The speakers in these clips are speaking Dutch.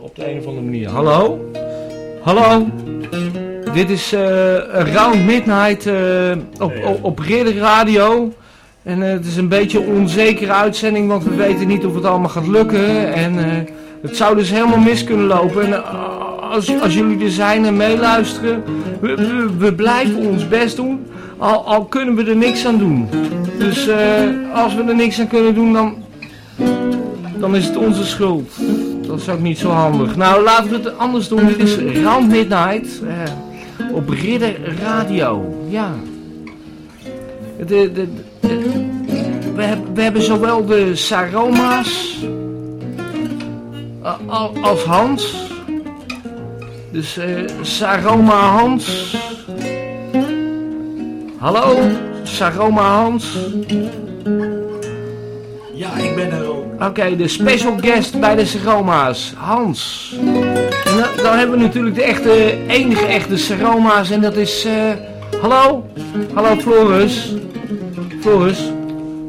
op de een of andere manier. Hallo? Hallo? Dit is uh, Round Midnight uh, op, op, op Ridder Radio. En het is een beetje een onzekere uitzending, want we weten niet of het allemaal gaat lukken. En het zou dus helemaal mis kunnen lopen. En als, als jullie er zijn en meeluisteren, we, we, we, blijven ons best doen. Al, al kunnen we er niks aan doen. Dus als we er niks aan kunnen doen, dan, dan is het onze schuld. Dat is ook niet zo handig. Nou, laten we het anders doen. Dit is Round Midnight op Ridder Radio. Ja. De, we, hebben, we hebben zowel de Saroma's als Hans. Dus uh, Saroma Hans. Hallo, Saroma Hans. Ja, ik ben er ook. Oké, de special guest bij de Saroma's, Hans. En dan, dan, hebben we natuurlijk de echte, enige echte Saroma's en dat is... Uh, hallo? Hallo Floris? Floris?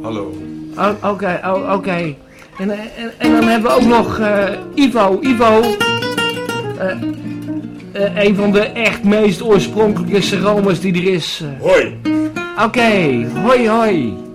Hallo. Oké, okay, oké. Okay. En, en, en, dan hebben we ook nog uh, Ivo. Ivo. Uh, een van de echt meest oorspronkelijke Saroma's die er is. Hoi. Oké, okay. hoi hoi.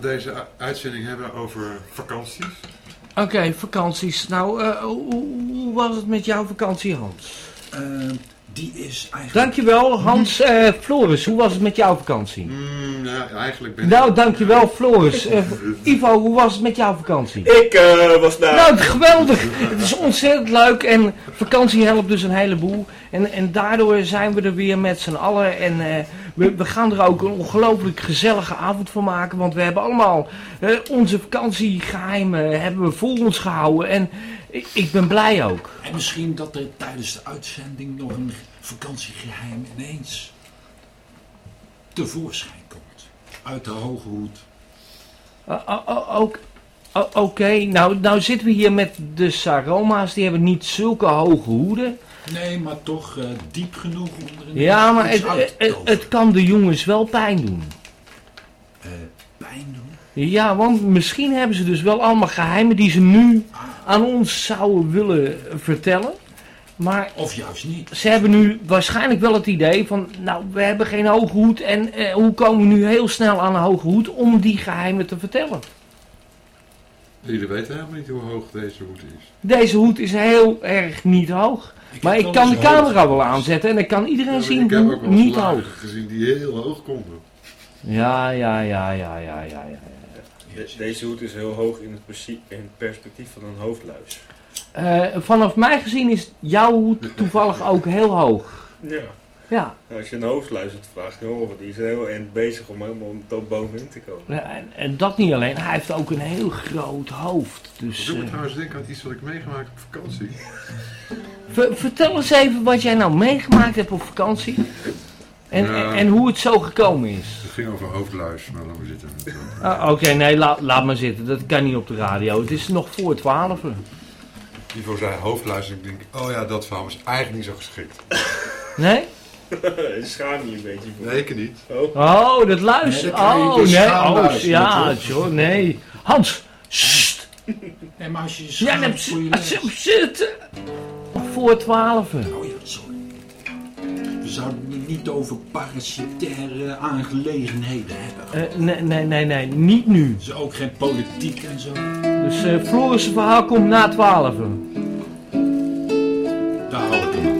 Deze uitzending hebben over vakanties. Oké, vakanties. Nou, uh, hoe, hoe, was het met jouw vakantie, Hans? Uh, die is eigenlijk... Dankjewel, Hans. Uh, Floris, hoe was het met jouw vakantie? Mm, nou, eigenlijk ben Nou, dankjewel, Floris. Ivo, hoe was het met jouw vakantie? Ik was daar... Nou, geweldig. Het is ontzettend leuk en vakantie helpt dus een heleboel. En, en daardoor zijn we er weer met z'n allen. En eh, we, we gaan er ook een ongelooflijk gezellige avond van maken. Want we hebben allemaal onze vakantiegeheimen hebben we voor ons gehouden. En ik, ik ben blij ook. En misschien dat er tijdens de uitzending nog een vakantiegeheim ineens tevoorschijn komt. Uit de hoge hoed. Uh, uh, uh, ook- Oké, nou, nou zitten we hier met de Saroma's. Die hebben niet zulke hoge hoeden. Nee, maar toch eh, diep genoeg onder een Ja, maar het, het, kan de jongens wel pijn doen. Eh, pijn doen. Ja, want misschien hebben ze dus wel allemaal geheimen die ze nu aan ons zouden willen vertellen. Maar Of juist niet. ze hebben nu waarschijnlijk wel het idee van, nou, we hebben geen hoge hoed. En eh, hoe komen we nu heel snel aan een hoge hoed om die geheimen te vertellen? Jullie weten helemaal niet hoe hoog deze hoed is. Deze hoed is heel erg niet hoog. Maar ik kan de hoog camera wel aanzetten en dan kan Ja, iedereen zien ik heb hoe ook wel eens niet lagen hoog. gezien die heel hoog konden. Ja, ja, ja, ja, ja, ja, ja. De- deze hoed is heel hoog in het, in het perspectief van een hoofdluis. Eh, vanaf mij gezien is jouw hoed toevallig ook heel hoog. Ja. Ja, Als je een hoofdluis het vraagt, joh, die is heel eind bezig om helemaal tot bovenin te komen. Ja, en, en dat niet alleen, hij heeft ook een heel groot hoofd. Ik Dus, doe me eh, trouwens denken aan iets wat ik meegemaakt op vakantie. ver- vertel eens even wat jij nou meegemaakt hebt op vakantie. En, Ja. en, en hoe het zo gekomen is. Het ging over hoofdluis, maar laten we zitten. Ah, Oké, nee, la- laat maar zitten. Dat kan niet op de radio. Het is nog voor twaalf. Ivo zei hoofdluis en ik denk, oh ja, dat verhaal is eigenlijk niet zo geschikt. Nee? Schaam je een beetje voor. Nee, ik niet. Oh, Oh, dat luister. Nee, dan krijg je Oh, nee. Oh, ja, joh, nee. Hans, sst. Nee, maar als je je Ja, voor je zitten. Voor twaalf. Oh ja, sorry. We zouden het niet over parasitaire aangelegenheden hebben. Eh, nee, nee, nee, nee, niet nu. Dus ook geen politiek en zo. Dus eh Floris' verhaal komt na twaalf. Daar hou ik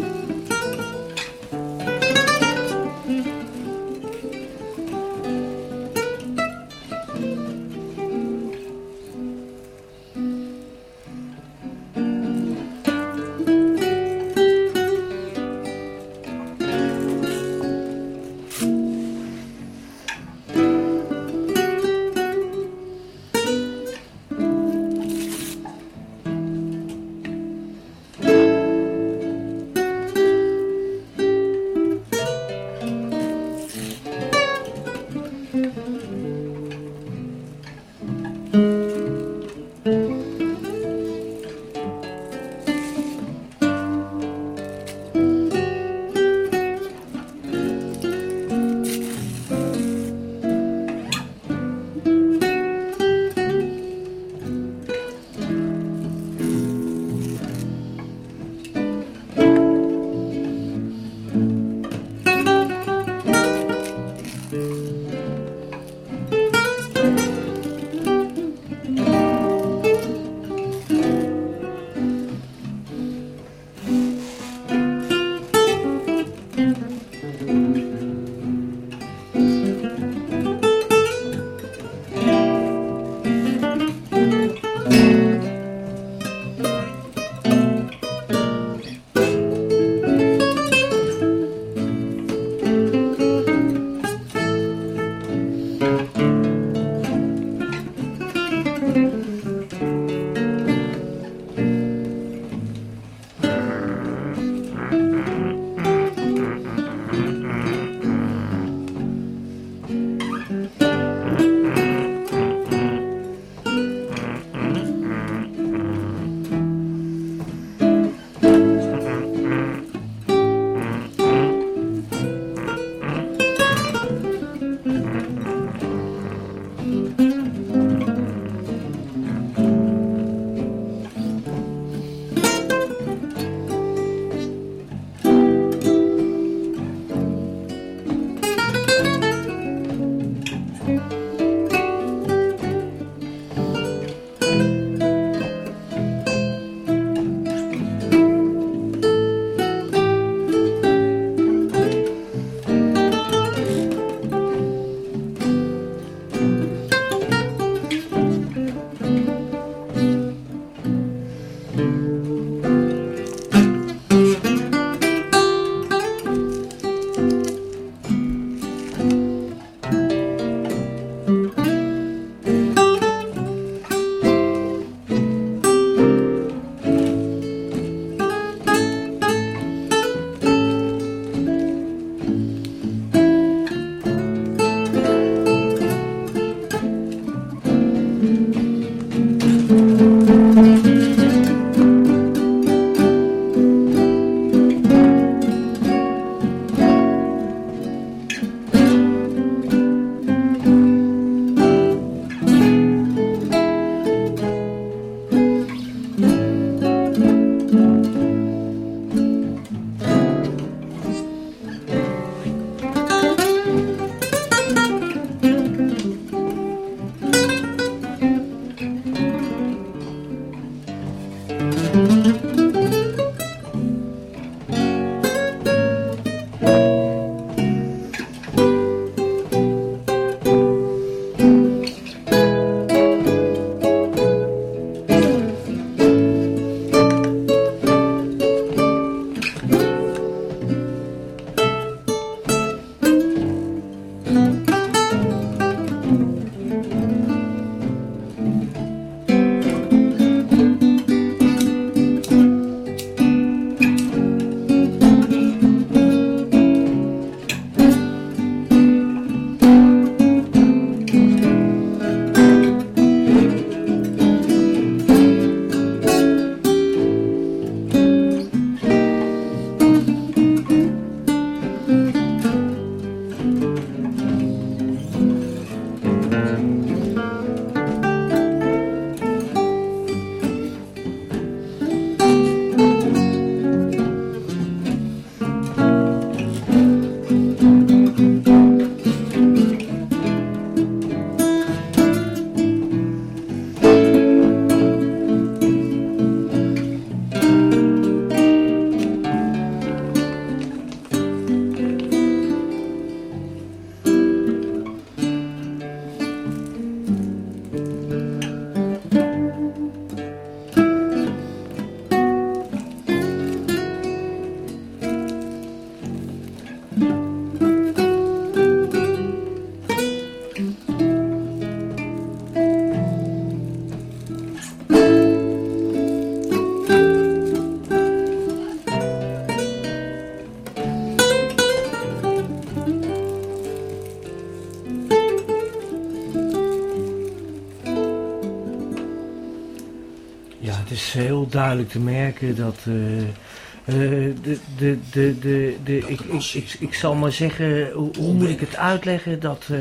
duidelijk te merken dat eh, eh, de, de, de, de, de, ik, ik, ik, ik zal maar zeggen, hoe, hoe moet ik het uitleggen, dat, eh,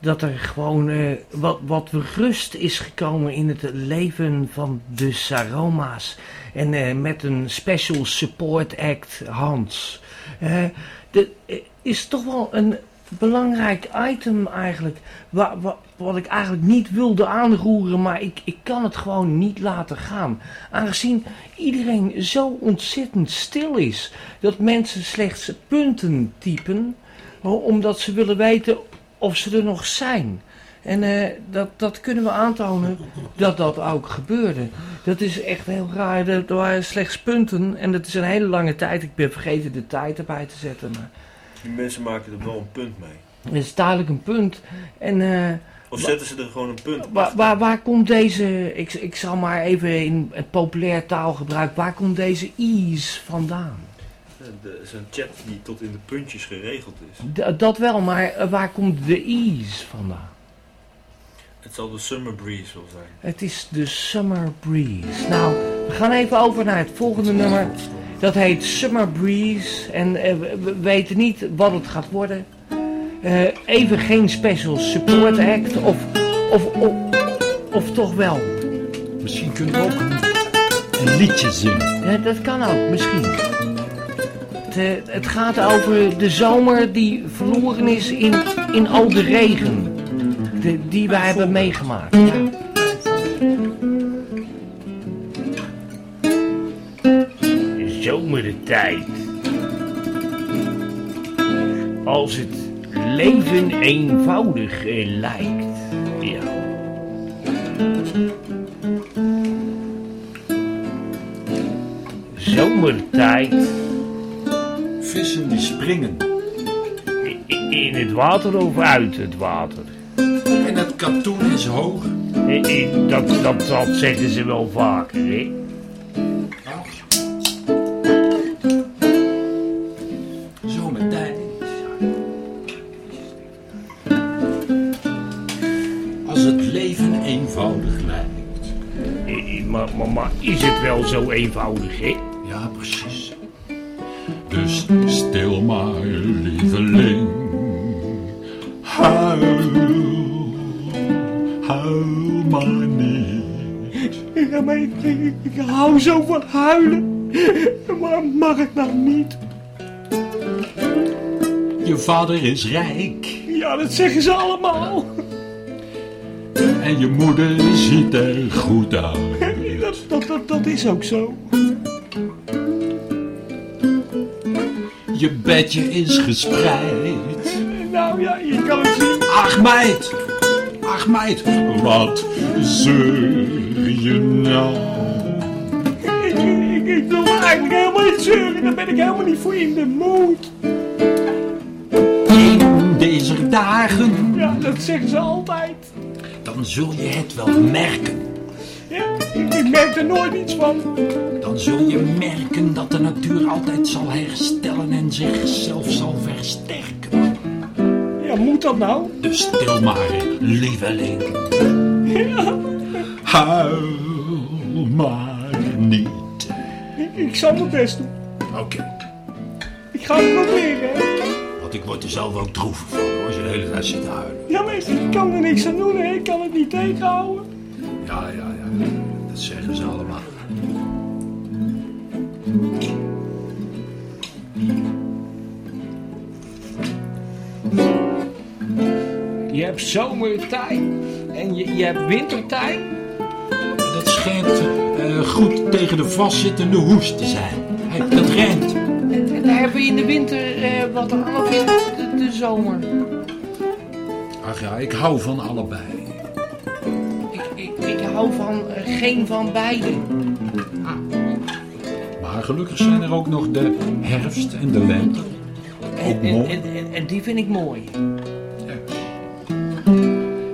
dat er gewoon eh, wat, wat rust is gekomen in het leven van de Saroma's. En eh, met een special support act, Hans. Eh, de, eh, is toch wel een belangrijk item eigenlijk. Wa, wa- wat ik eigenlijk niet wilde aanroeren, maar ik, ik kan het gewoon niet laten gaan. Aangezien iedereen zo ontzettend stil is. Dat mensen slechts punten typen. Omdat ze willen weten of ze er nog zijn. En eh, dat, dat kunnen we aantonen dat dat ook gebeurde. Dat is echt heel raar. Er waren slechts punten. En dat is een hele lange tijd. Ik ben vergeten de tijd erbij te zetten. Maar Die mensen maken er wel een punt mee. het is duidelijk een punt. En eh, Of zetten ze er gewoon een punt op? waar, waar, waar komt deze... Ik, ik zal maar even in het populair taalgebruik. Waar komt deze ease vandaan? Er is een chat die tot in de puntjes geregeld is. D- dat wel, maar eh, waar komt de ease vandaan? Het zal de Summer Breeze wel zijn. Het is de Summer Breeze. Nou, we gaan even over naar het volgende nummer. Dat heet Summer Breeze. En eh, we, we weten niet wat het gaat worden. Eh, even geen special support act. Of, of, of, of toch wel. Misschien kunnen we ook een, een liedje zingen. Ja, dat kan ook, misschien. Het, eh, het gaat over de zomer die verloren is in, in al de regen. De, die wij hebben meegemaakt. Ja. Zomertijd. Als het leven eenvoudig eh, lijkt. Ja. Zomertijd. Vissen die springen. In het water of uit het water? En het katoen is hoog. Dat, dat, dat zeggen ze wel vaker, hè? Maar, maar, maar is het wel zo eenvoudig, hè? Ja, precies. Dus stil maar, lieveling. Huil, huil maar niet. Ja, maar ik, ik, ik hou zo van huilen. Maar mag het nou niet? Je vader is rijk Ja, dat zeggen ze allemaal. en je moeder ziet er goed uit. Dat, is ook zo. Je bedje is gespreid. Nou ja, je kan het zien. Ach meid, ach meid, wat zeur je nou? Ik, ik, ik wil eigenlijk helemaal niet zeuren. Daar ben ik helemaal niet voor in de mood. In deze dagen, Ja, dat zeggen ze altijd. dan zul je het wel merken. Ja, ik, merk er nooit iets van. Dan zul je merken dat de natuur altijd zal herstellen en zichzelf zal versterken. Ja, moet dat nou? Dus stil maar, lieveling. Huil maar niet. Ik, ik zal mijn best doen. Oké, Ik ga het proberen, hè. want ik word er zelf ook droevig van hoor, als je de hele tijd zit te huilen. Ja, maar ik kan er niks aan doen, hè. Ik kan het niet tegenhouden. Ja, ja, ja, dat zeggen ze allemaal. Je hebt zomertijd en je, je hebt wintertijd. Dat schijnt eh, goed tegen de vastzittende hoest te zijn. Dat rent. En, en daar hebben we in de winter eh, wat aan of in de, de zomer. Ach ja, ik hou van allebei. Hou van eh, geen van beide. Maar gelukkig zijn er ook nog de herfst en de lente. En, Ook en, mooi. en, en, en die vind ik mooi.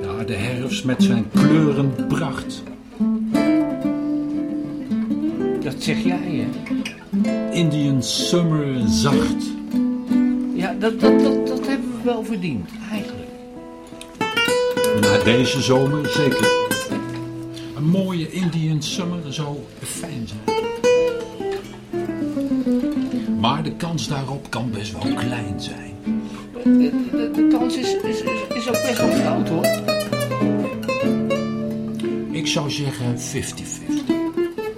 Ja, de herfst met zijn kleurenpracht. Dat zeg jij, hè? Indian summer zacht. Ja, dat, dat, dat, dat hebben we wel verdiend, eigenlijk. Na deze zomer zeker. Mooie Indian summer zou fijn zijn. Maar de kans daarop kan best wel klein zijn. De, de, de kans is, is, is, ook best wel groot hoor. Ik zou zeggen 50-50.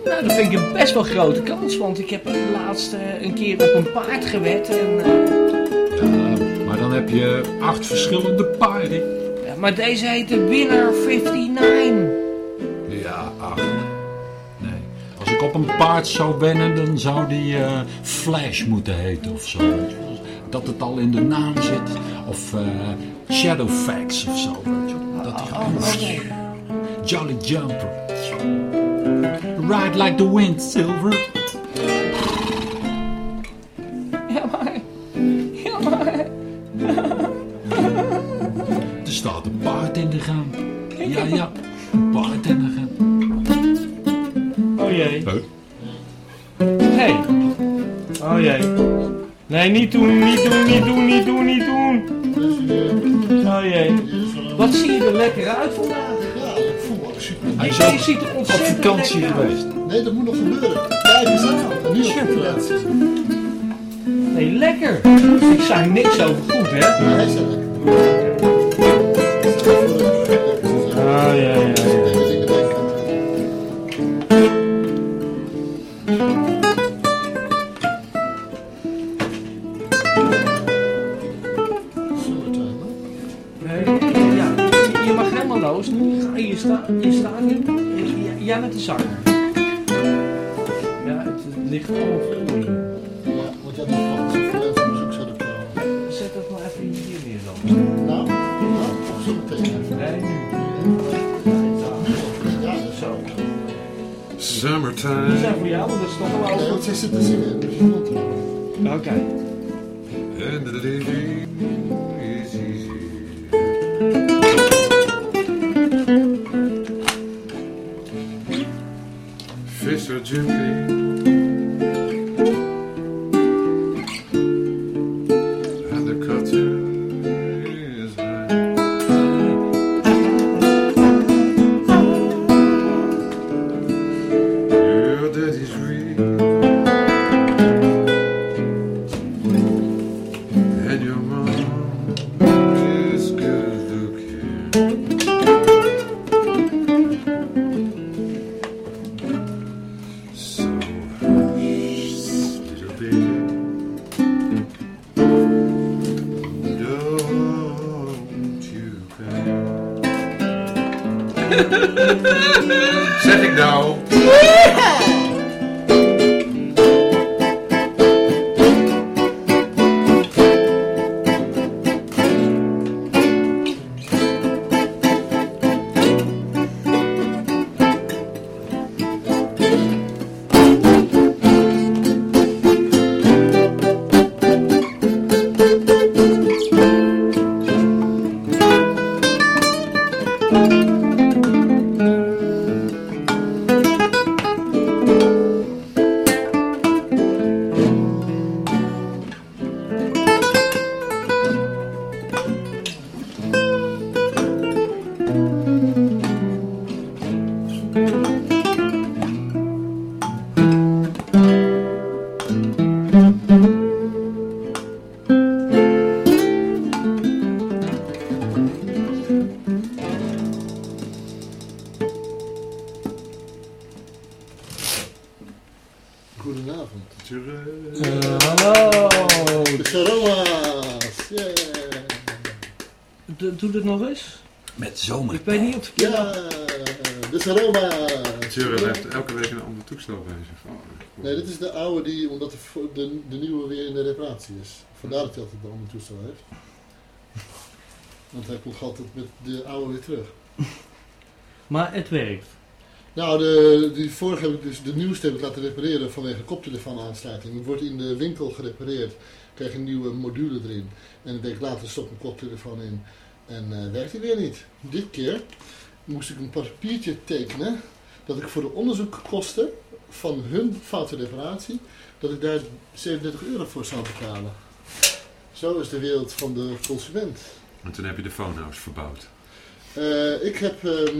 Nou, dat vind ik een best wel grote kans, want ik heb laatst eh, een keer op een paard gewed en... eh, Ja, maar dan heb je acht verschillende paarden. ja, maar deze heet de Winner 59. Ik op een paard zou wennen, dan zou die eh, Flash moeten heten of zo. Dat het al in de naam zit. Of eh, Shadowfax of zo. Dat die Oh, oké. Jolly Jumper. Ride like the wind, Silver. Ja, maar... Ja, maar... Er staat een paard in de gang. Ja, ja. Een paard in de gang. Oh jee. Hey. Oh jee. Nee, niet doen, niet doen, niet doen, niet doen, niet doen. Oh jee. Wat zie je er lekker uit vandaag? Ja, ik voel me ook super. Hij is ook ziet er op ontzettend vakantie lekker uit. geweest. Nee, dat moet nog gebeuren. Kijk eens aan. Conferentie. Nee, lekker. Ik zei niks over goed, hè? Hij is er lekker. Ah, ja, ja, los. Ga je staan, je staat Jij met de zanger. Ja, het, het ligt allemaal voor je. Ja, want jij zoveel. Zet dat maar even hier neer dan. Nou, nou, of. Nee, nu. Is Zo. Die Summertime. zijn voor jou, dat is toch wel Nee, want. Dus je moet er. Oké. June. De oude die, omdat de, de, de nieuwe weer in de reparatie is. Vandaar dat hij altijd een ander toestel heeft. Want hij komt altijd met de oude weer terug. Maar het werkt. Nou, de, die vorige heb ik dus, de nieuwste heb ik laten repareren vanwege koptelefoonaansluiting. Die wordt in de winkel gerepareerd. Krijg een nieuwe module erin. En een week later stopt mijn koptelefoon in. En eh werkt hij weer niet. Dit keer moest ik een papiertje tekenen. Dat ik voor de onderzoekkosten van hun foute reparatie. Dat ik daar 37 euro voor zou betalen. Zo is de wereld van de consument. En toen heb je de phonehouse verbouwd. Eh, ik heb ehm,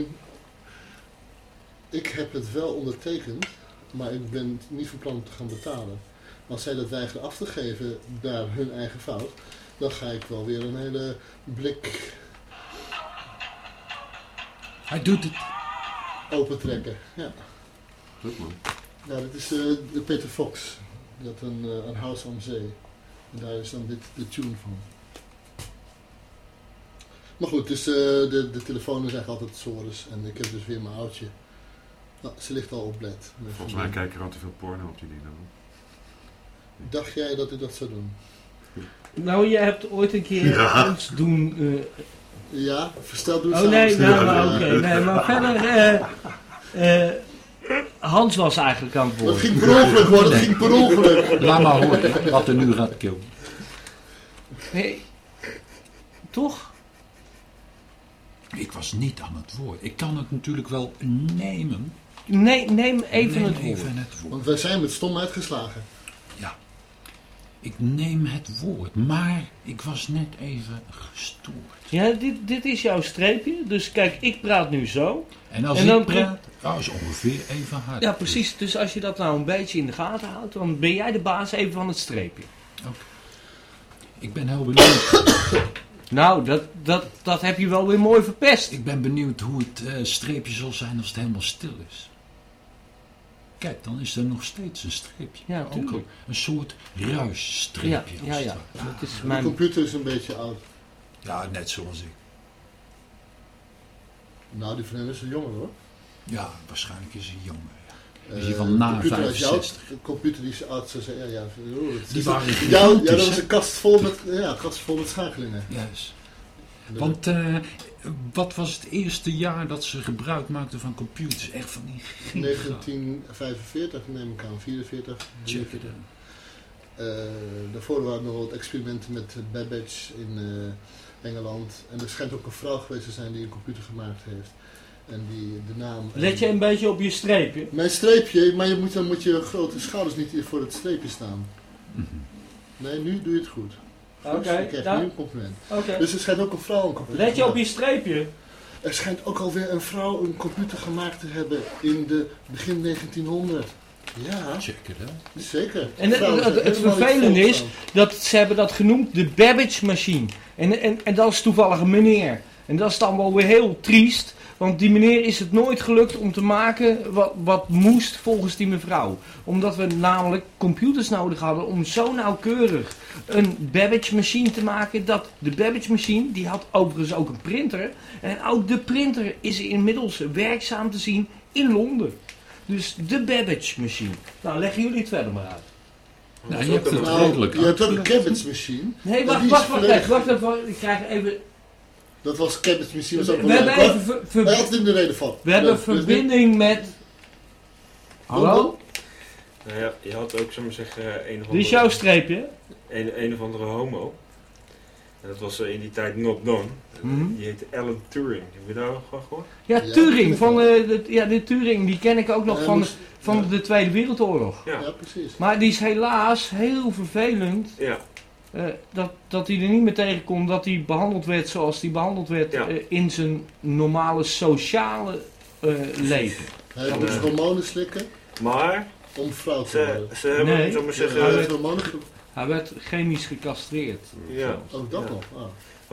ik heb het wel ondertekend, maar ik ben niet van plan om te gaan betalen. Als zij dat weigeren af te geven naar hun eigen fout, dan ga ik wel weer een hele blik Hij doet het. opentrekken. Ja, Goed man. Ja dit is eh, de Peter Fox. Die had een, eh, een huis aan zee. En daar is dan dit de tune van. Maar goed, dus eh, de, de telefoon is eigenlijk altijd Soros. En ik heb dus weer mijn oudje. Nou, ze ligt al op bed. Volgens mij kijken er al te veel porno op die dingen. Dacht jij dat ik dat zou doen? Nou, je hebt ooit een keer Ja. iets doen... eh, Ja, verstel doe oh nee, nou, maar Ja. oké. nee, maar verder... eh, eh, Hans was eigenlijk aan het Dat woord. ging per ongeluk hoor, dat ging per ongeluk. Laat maar horen wat er nu gaat komen. Nee. Toch? Ik was niet aan het woord. Ik kan het natuurlijk wel nemen. Nee, neem even Neem het woord. even het woord. Want wij zijn met stom uitgeslagen. Ja. Ik neem het woord, maar ik was net even gestoord. Ja, dit, dit is jouw streepje. Dus kijk, ik praat nu zo. En als En ik dan- praat, oh, is ongeveer even hard. Ja, precies. Dus als je dat nou een beetje in de gaten houdt, dan ben jij de baas even van het streepje. Ik ben heel benieuwd. Nou, dat, dat, dat heb je wel weer mooi verpest. Ik ben benieuwd hoe het eh, streepje zal zijn als het helemaal stil is. Kijk, dan is er nog steeds een streepje. Ja, Ook een, een soort ruisstreepje. Ja, ja, ja. Dat is De mijn... computer is een beetje oud. ja, net zoals ik. Nou, die van hem is een jonger hoor. Ja, waarschijnlijk is hij jonger. ja. Is Eh, hij van na de computer is jouw- 65? De computer die is oud zou zijn. Ja, ja, oh, het Die is- waren ja, gigantisch, ja, dat was een kast vol met, ja, kast vol met schakelingen. Juist. Want eh, wat was het eerste jaar dat ze gebruik maakten van computers? Echt van die giga. 1945 neem ik aan, 44. Check it out. Eh, daarvoor waren nog wat experimenten met Babbage in eh, Engeland. En er schijnt ook een vrouw geweest te zijn die een computer gemaakt heeft. En die de naam... Let je een beetje op je streepje. Mijn streepje, maar je moet, dan moet je grote schouders niet voor het streepje staan. Mhm. Nee, nu doe je het goed. Oké, ik krijg nou. nu een compliment. Oké. Dus er schijnt ook een vrouw een computer Let je op gemaakt. je streepje. Er schijnt ook alweer een vrouw een computer gemaakt te hebben in de begin 1900. Ja, Check it out. zeker. En het- het- het vervelende is-. Dat, ze hebben dat genoemd de Babbage machine. En, en, en dat is toevallig een meneer. En dat is dan wel weer heel triest. Want die meneer is het nooit gelukt om te maken wat, wat moest volgens die mevrouw. Omdat we namelijk computers nodig hadden om zo nauwkeurig een Babbage machine te maken. Dat de Babbage machine, die had overigens ook een printer. En ook de printer is inmiddels werkzaam te zien in Londen. Dus de Babbage machine. Nou, leggen jullie het verder maar uit. Nou, je hebt het Nou, redelijk je hebt ook een cabbage machine. Nee, wacht, wacht, wacht, even, wacht even. Ik krijg even... Dat was cabbage machine. We, was ook we wel hebben leuk, hoor. even ver- ver- Hij had in de reden van. we hebben Ja, dus verbinding met... Hallo? Nou ja, je had ook, zullen we zeggen, een of Dit is andere, jouw streepje. een, een of andere homo. En dat was eh, in die tijd not done. Mhm. Die heette Alan Turing. Heb je daar al van gehoord? Ja, Ja, Turing. Van, eh, de, ja, de Turing, die ken ik ook nog van, moest- van ja. de Tweede Wereldoorlog. Ja. Ja, precies. Maar die is helaas heel vervelend Ja. Eh, dat, dat hij er niet meer tegenkomt dat hij behandeld werd zoals hij behandeld werd Ja. eh, in zijn normale sociale eh, leven. Hij moest eh, hormonen slikken Maar om vrouw te worden. ze hebben, Nee. we Ja, zeggen... hij hormonen ge- Hij werd chemisch gecastreerd. Ja. Ook dat Ja. nog. Ah.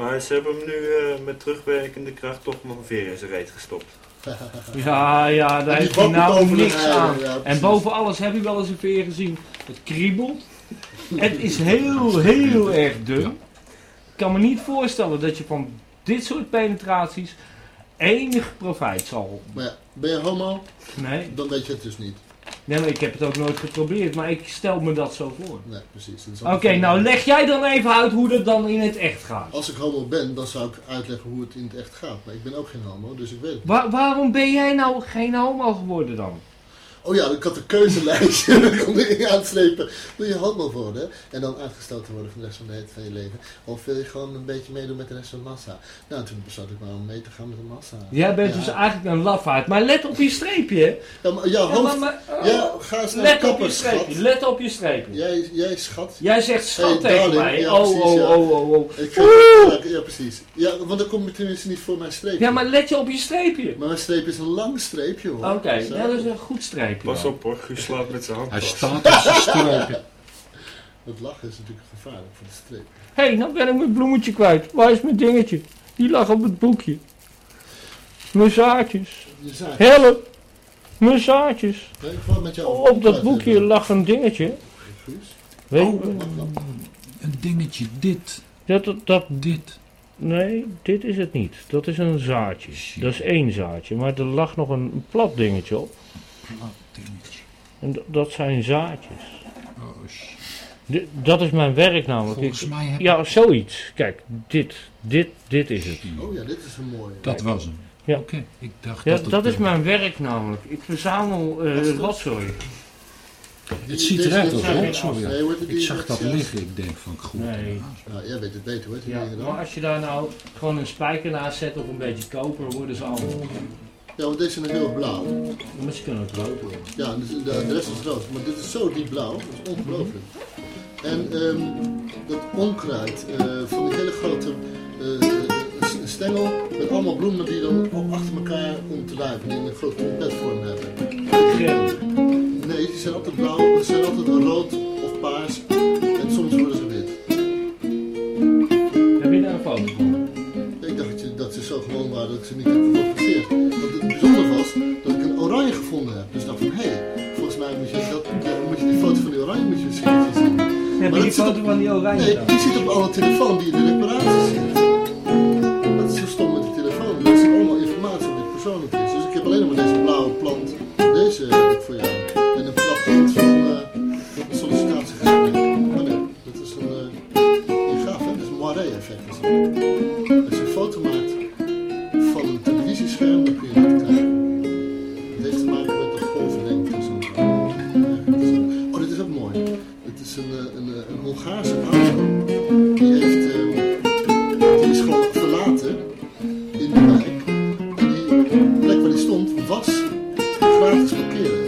Maar ze hebben hem nu eh, met terugwerkende kracht toch nog een veer in zijn reet gestopt. Ja, ja, daar heeft hij nou niks aan. ja, En boven alles heb je wel eens een veer gezien. Het kriebelt. Het is heel, heel erg dun. Ik kan me niet voorstellen dat je van dit soort penetraties enig profijt zal. Maar ja, ben je homo? Nee, Dan weet je het dus niet. nee maar ik heb het ook nooit geprobeerd, maar ik stel me dat zo voor. Nee, precies. Oké, nou leg jij dan even uit hoe dat dan in het echt gaat. Als ik homo ben, dan zou ik uitleggen hoe het in het echt gaat. Maar ik ben ook geen homo, dus ik weet het niet. Wa- waarom ben jij nou geen homo geworden dan? Oh ja, ik had een keuzelijstje. dan kon ik aanslepen. Wil je handel worden? En dan uitgestoten worden van de rest van, de, van je leven. Of wil je gewoon een beetje meedoen met de rest van de massa? Nou, toen besloot ik maar om mee te gaan met de massa. Jij bent Ja. dus eigenlijk een lafaard. Maar let op je streepje. Ja, maar, ja, Ja, hoofd, maar- maar- oh. ja, ga eens naar de Let op je kapper, schat. streepje. Let op je streepje. Jij, jij schat. Jij zegt schat Hey, tegen mij. Ja, oh, precies, oh, ja. oh, oh, oh. Ik ga, ja, ja, precies. Ja, want dan kom je tenminste niet voor mijn streepje. Ja, maar let je op je streepje. Maar mijn streep is een lang streepje hoor. Oké, ja, dat is een goed streepje. Pas dan. op hoor, Guus slaat met zijn hand Hij staat op zijn streepje. Het lachen is natuurlijk gevaarlijk voor de streep. Hé, hey, nou ben ik mijn bloemetje kwijt. Waar is mijn dingetje? Die lag op het boekje. Mijn zaadjes. Je zaak. Help. Mijn zaadjes. Ik met jou Op dat boekje lag een dingetje. Guus. Weet Oh. je? Dat? Een dingetje, dit, Dat, dat, dat, dit. nee, dit is het niet. Dat is een zaadje. Shit. Dat is één zaadje. Maar er lag nog een plat dingetje op. En dat zijn zaadjes. Oh, dat is mijn werk namelijk. Volgens mij heb ja, zoiets. Kijk, dit, dit, dit is het. Oh ja, dit is een mooie. Dat was hem. Ja. Oké, ik dacht Ja, dat het... dat is mijn werk namelijk. Ik verzamel eh, dat? rotzooi. Het ziet eruit als rotzooi. ja. Ik zag dat ja. liggen, ik denk van goed. Nee. Nou, jij weet het beter hoor. Ja, maar als je daar nou gewoon een spijker naast zet of een beetje koper, worden ze allemaal. Ja, want deze zijn heel blauw. Maar ze kunnen ook rood worden. Ja, dus de, de rest is rood. Maar dit is zo diep blauw. Dat is ongelooflijk. En ehm, dat onkruid eh, van die hele grote eh, stengel met allemaal bloemen die dan ook achter elkaar om te lijven. Die een grote trompetvorm hebben. Geel. Nee, die zijn altijd blauw. Ze zijn altijd rood of paars. En soms worden ze wit. Heb je daar een foto van? Ik dacht dat, je, dat ze zo gewoon waren dat ik ze niet heb gefotografeerd. Dat ik een oranje gevonden heb. Dus dacht van, hé, volgens mij moet je, dat, eh, moet je die foto van die oranje moet je misschien zien. Heb Maar je die dat foto van die oranje Nee, dan? die zit op alle telefoon die in de reparatie zit. Dat is zo stom met die telefoon. Er zit allemaal informatie op dit persoonlijk is. Dus ik heb alleen nog maar deze blauwe plant. Deze heb ik voor jou. En een plattegrond van eh, een sollicitatiegesprek. Maar nee, dat is een... eh ja, gaaf hè, dat is een moiré effect. is dat. Als je een foto maakt is een, eh, een, eh, een Hongaarse auto. Die, heeft, eh, die is gewoon verlaten in de wijk. En die plek waar die stond was gratis parkeren.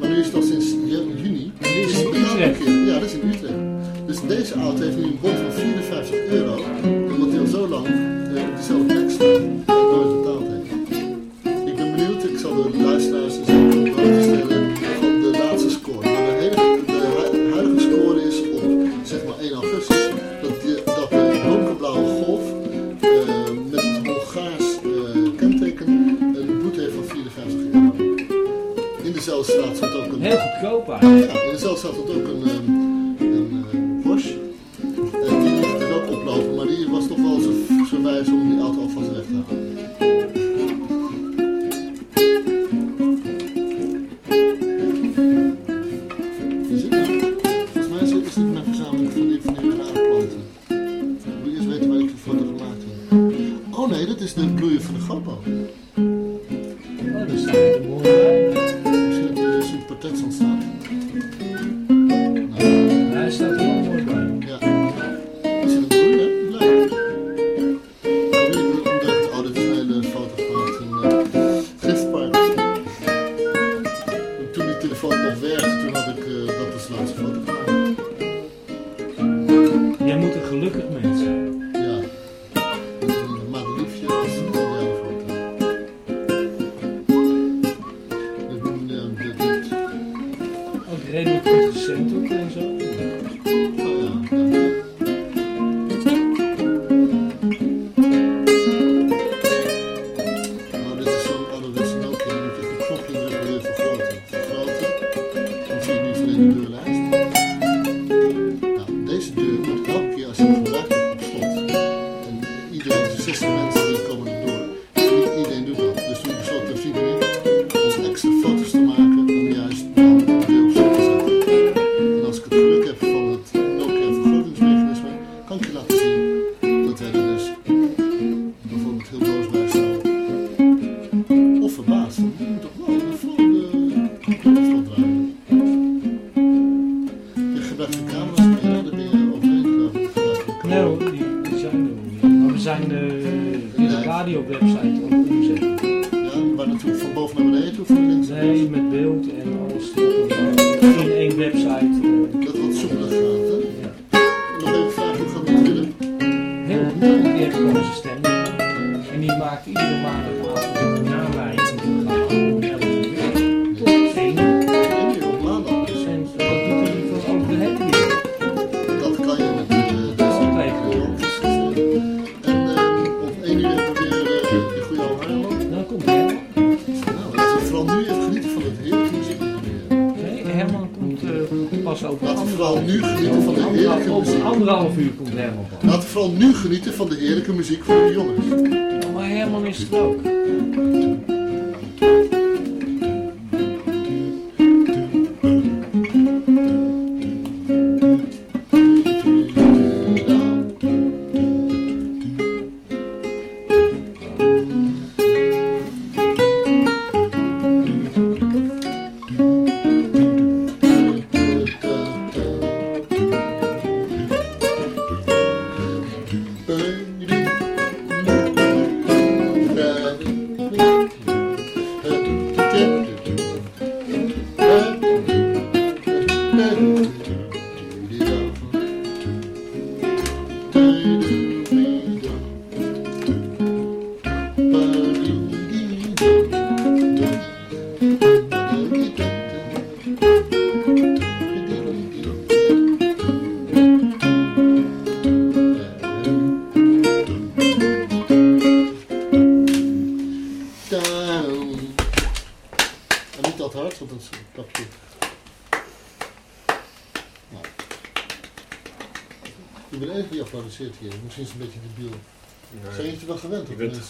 Maar nu is het al sinds ju- juni. dit is parkeren. Ja, dat is in Utrecht. Dus deze auto heeft nu een bon van 54 euro. Omdat hij al zo lang op dezelfde plek staat. Ja, dezelfde straat zat ook een, ehm, een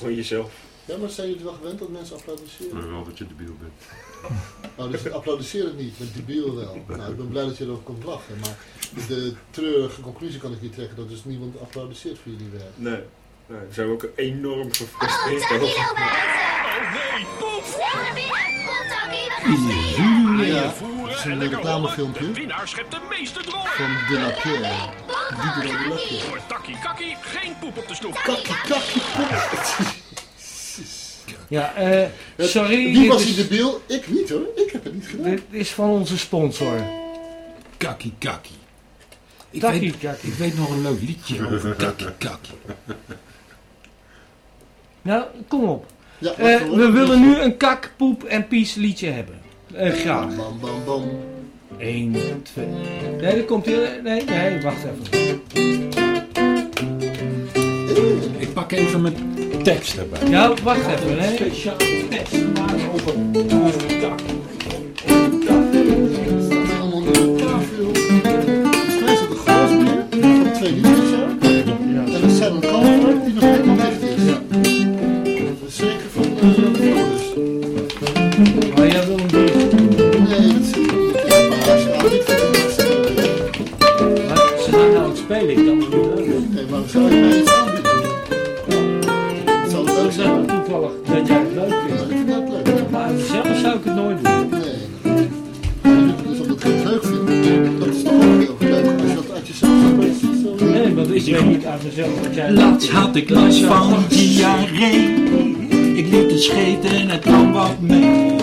gewoon jezelf. Ja, maar zijn jullie er wel gewend dat mensen applaudisseren? Maar wel dat je debiel bent. Nou, dus applaudisseer het niet, met debiel wel. Nou, ik ben blij dat je erover komt lachen. Maar de treurige conclusie kan ik hier trekken dat dus niemand applaudisseert voor jullie werk. Nee. nee. We zijn ook enorm gefrustreerd over. Ja, dat is een reclamefilmpje Winnaar schept de meeste drol. van De La Pierre. Diderot De La Pierre. Voor Takkie Kakkie poep op de stoep. Kakkie, kakkie, Ja, eh, sorry. Wie was die debiel? Ik niet hoor, ik heb het niet gedaan. Dit is van onze sponsor. Kakkie kakkie. Ik Takkie weet, kakkie. ik weet nog een leuk liedje over kakkie kakkie. Nou, kom op. Ja, Eh, we willen nu een kak, poep en pies liedje hebben. Eh, graag. Bam, bam, bam. 1, 2. Nee, dat komt hier. Nee, nee, wacht even. Ik pak even mijn tekst erbij. Ja, wacht even. Nee. Speciaal tekst gemaakt over, Laatst had ik last van diarree. Ik liep te scheten en het kwam wat mee.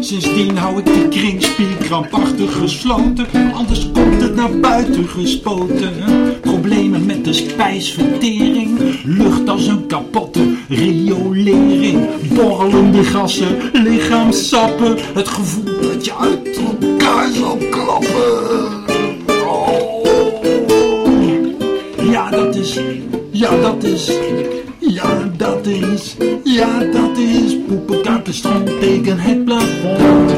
Sindsdien hou ik de kringspier krampachtig gesloten. Anders komt het naar buiten gespoten. Problemen met de spijsvertering. Lucht als een kapotte riolering. Borrelende gassen, lichaamsappen. Het gevoel dat je uit ja, dat is, ja, dat is, ja, dat is poepenkakken stond tegen het plafond.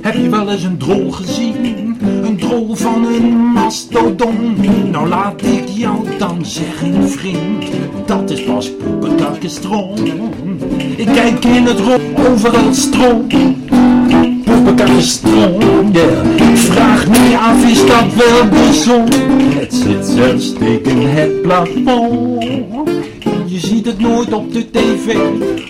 Heb je wel eens een drol gezien? Een drol van een mastodon? Nou laat ik jou dan zeggen, vriend, dat is pas poepenkakkenstroom. Ik kijk in het rond, overal stroom. Poepenkakkenstroom, Vraag me af, is dat wel de zon? Het zit zelfs tegen het plafond. Je ziet het nooit op de tv.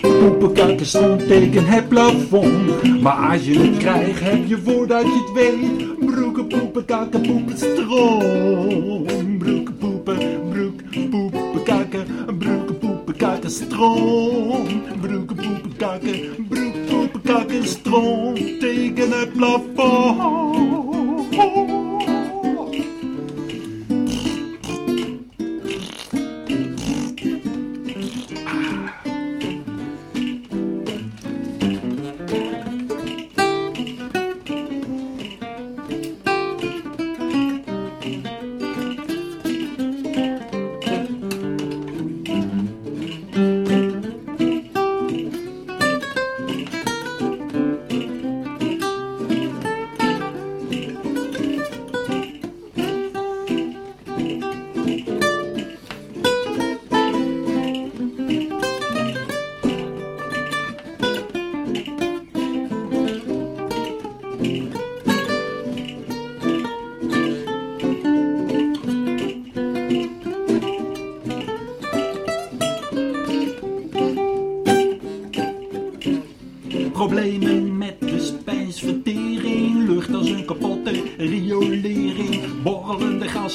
Poepenkakken stond tegen het plafond. Maar als je het krijgt, heb je voordat je het weet. Broeken, poepen, kakken, poepen, stroom. Broeken, poepen, broek, poepen, kakken. Broeken, poepen, kakken, stroom. Broeken, poepen, kakken, broek, poepen, tegen het plafond.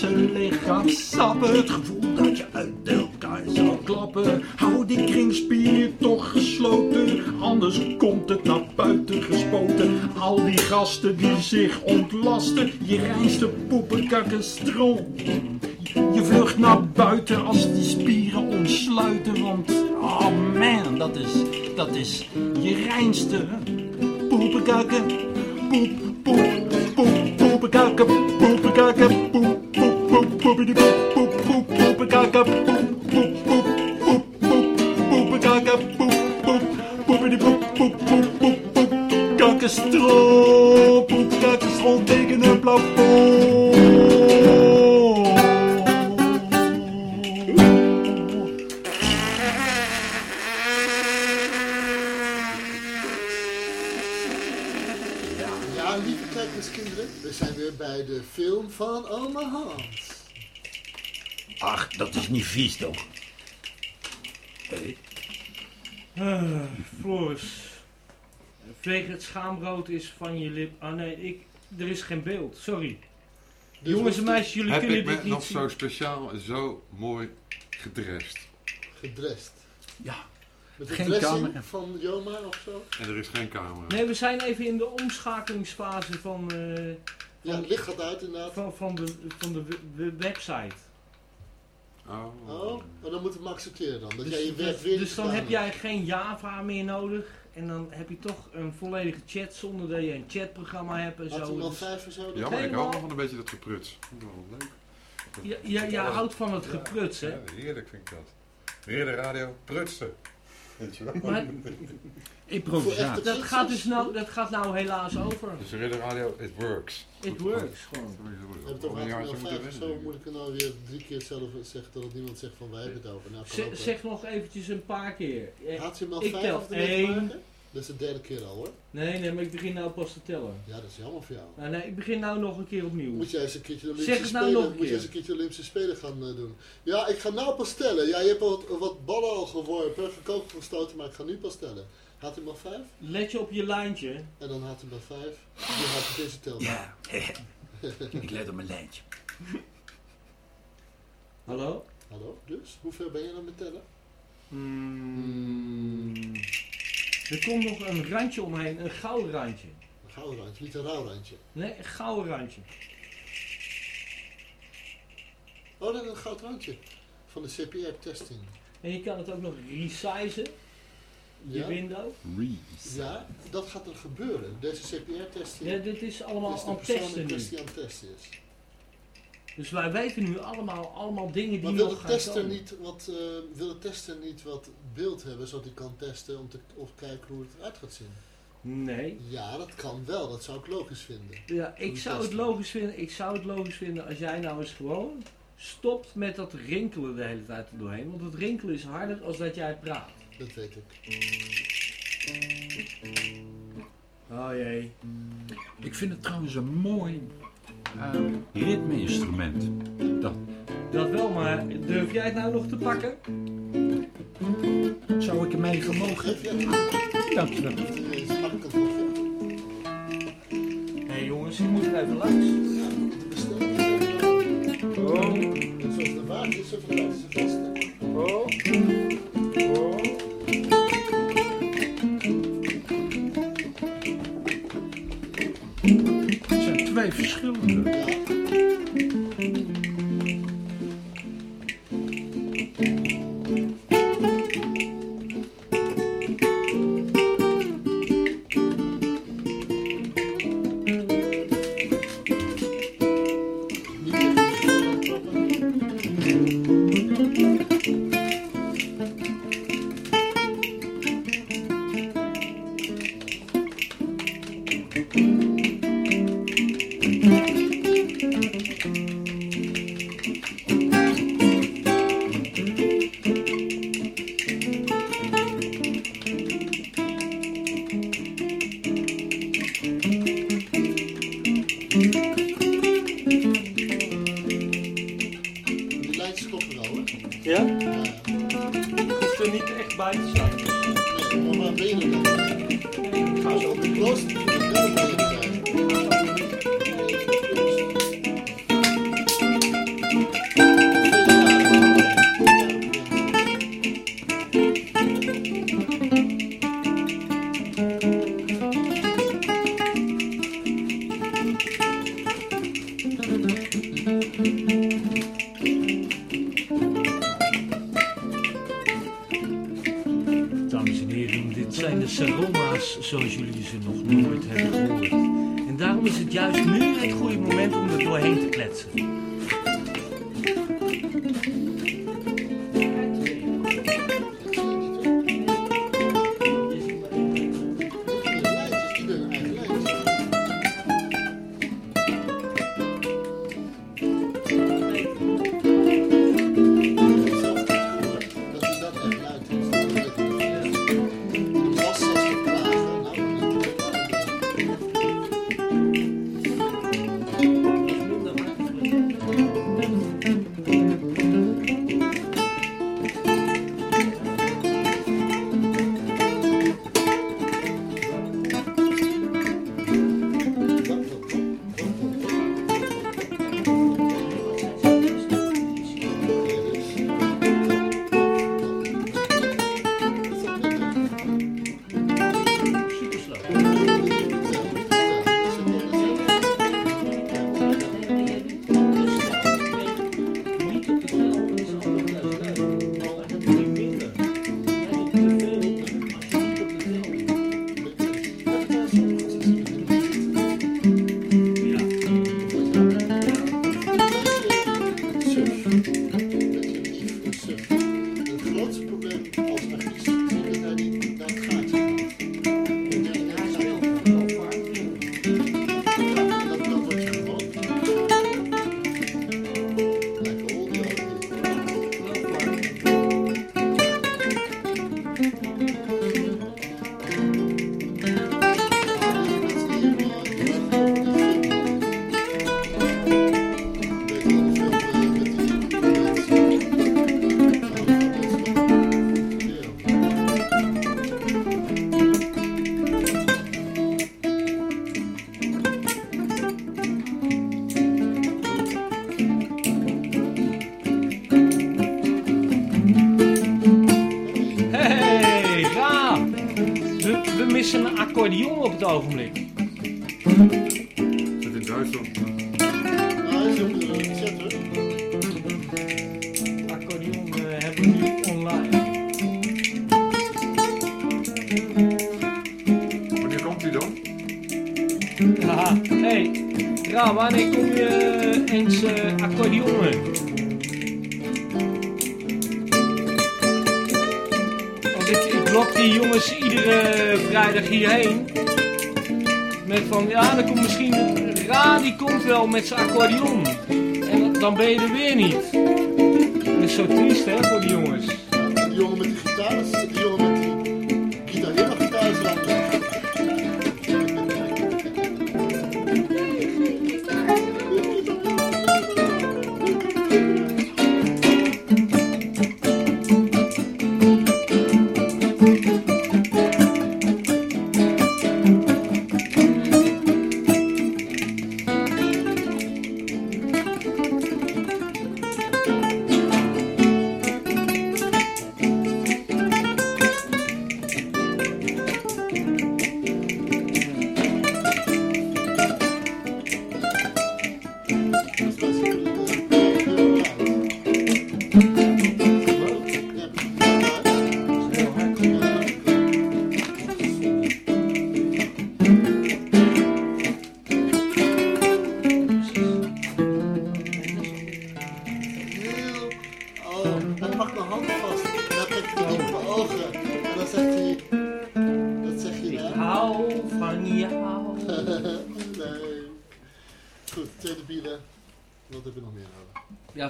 Borrelende gassen, lichaamsappen, het gevoel dat je uit elkaar zou klappen. Hou die kringspier toch gesloten, anders komt het naar buiten gespoten. Al die gasten die zich ontlasten, je reinste poepenkakkenstroom. Je vlucht naar buiten als die spieren ontsluiten, want oh man, dat is, dat is je reinste poepenkakken. Poep, poep, poep, poepenkakken, poepenkakken, poep, poep, van je lip. Ah nee, ik, er is geen beeld. Sorry. Dus Jongens en meisjes, jullie Heb kunnen ik me dit niet nog zien. zo speciaal, zo mooi gedrest. Gedrest. Ja. Met een Geen dressing camera. van Joma of zo? En er is geen camera. Nee, we zijn even in de omschakelingsfase van, eh, Ja, het licht gaat uit inderdaad. van, van de, van de we- we- website. Oh. Oh, en dan moeten we hem accepteren dan. Dat Dus, jij je werk dus- weer dus niet dan gedaan heb hebt. jij geen Java meer nodig. En dan heb je toch een volledige chat zonder dat je een chatprogramma hebt en Had zo. iemand Dus- vijf of zo? Ja, maar ik hou nog wel een beetje dat gepruts. Dat is wel leuk. Ja, ja, jij houdt van het gepruts, hè? Ja, heerlijk vind ik dat. Ridder Radio, prutsen. Weet je wel? Maar Improvisatie. dat gaat, dus nou, dat gaat nou helaas over. Dus Ridder Radio, it works. It works gewoon. We hebben het over Een jaartje HTML5 moeten of zo. winnen. Moet ik er nou weer drie keer hetzelfde zeggen totdat niemand zegt van wij hebben het over. Nou, Zeg, nog eventjes een paar keer. HTML5 ik tel heeft ermee te Dat is de derde keer al hoor. Nee, nee, maar ik begin nou pas te tellen. Ja, dat is jammer voor jou. Nou, nee, ik begin nou nog een keer opnieuw. Moet jij eens een keertje de Zeg Olympische het nou Spelen, nog een moet jij keer. eens een keertje de Olympische Spelen gaan eh, doen. Ja, ik ga nou pas tellen. Ja, je hebt al wat, wat ballen al geworpen, gekookt gestoten, maar ik ga nu pas tellen. HTML5 Let je op je lijntje. en dan HTML5. Die had deze tel. Ja, ik let op mijn lijntje. Hallo? Hallo, dus? Hoe ver ben je dan met tellen? Hmm. Er komt nog een randje omheen, een gouden randje. Een gouden randje, niet een rauw randje. Nee, een gouden randje. Oh, dat is een goud randje. Van de CPR-testing. En je kan het ook nog resizen. Je Ja? window. Reese. Ja, dat gaat er gebeuren. Deze CPR-testing Ja, dit is allemaal is aan testen nu. aan testen is. Dus wij weten nu allemaal, allemaal dingen die Maar wil de, nog gaan tester komen. niet wat, eh, wil de tester niet wat beeld hebben, zodat hij kan testen om te of kijken hoe het eruit gaat zien? Nee. Ja, dat kan wel. Dat zou ik logisch vinden. Ja, ik zou het testen. logisch vinden. Ik zou het logisch vinden als jij nou eens gewoon stopt met dat rinkelen de hele tijd er doorheen. Want het rinkelen is harder als dat jij praat. Dat weet ik. Oh jee. Ik vind het trouwens een mooi eh, ritme-instrument. Dat Dat wel, maar durf jij het nou nog te pakken? zou ik ermee gemogen. Ik het nog? Hé hey jongens, ik moet er even langs. Oh, Net zoals de wagen is, zo oh, oh. Twee verschillende. Een accordeon op het ogenblik. Zit in Duitsland. Accordeon eh, hebben we nu online. Wanneer komt hij dan? Haha. Hey, Ra, wanneer kom je eh, eens accordeonnen? Die jongens iedere vrijdag hierheen. Met van, ja, dan komt misschien Ra, die komt wel met zijn accordeon. En dan ben je er weer niet. Dat is zo triest, hè, voor die jongens.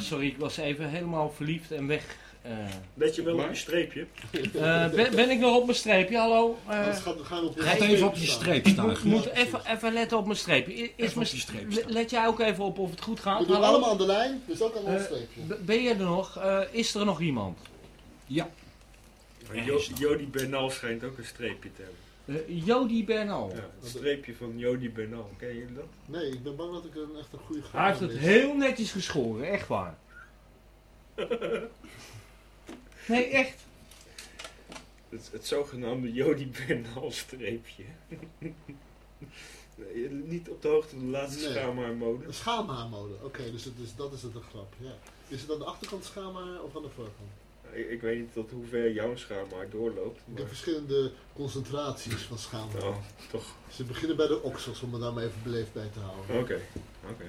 Sorry, ik was even helemaal verliefd en weg. eh. Let je wel op je streepje? Eh, ben, ben ik nog op mijn streepje? Hallo? Eh, gaan we gaan op Ga even op je streep staan. moet, moet even, even letten op mijn streepje. Is Even mijn op je streep staan. Let jij ook even op of het goed gaat? We doen Hallo? allemaal aan de lijn, dus ook aan ons Eh, streepje. Ben je er nog? Eh, is er nog iemand? Ja. Jo Jody Bernal schijnt ook een streepje te hebben. Eh, Jody Bernal. Ja, het streepje van Jody Bernal. Ken jullie dat? Nee, ik ben bang dat ik een echt een goede Hij heeft het heel netjes geschoren, echt waar. Nee, echt. Het, het zogenaamde Jody Bernal streepje. Nee, niet op de hoogte van de laatste Nee. schaamhaarmode. Een schaamhaarmode, oké, dus, dat is het een grap, ja. Is het aan de achterkant schaamhaar of aan de voorkant? Ik, ik weet niet tot hoe ver jouw schaamhaar doorloopt. Ik Maar... heb verschillende concentraties van schaamhaar. Oh, toch. Ze beginnen bij de oksels, om me daar maar even beleefd bij te houden. Oké. oké.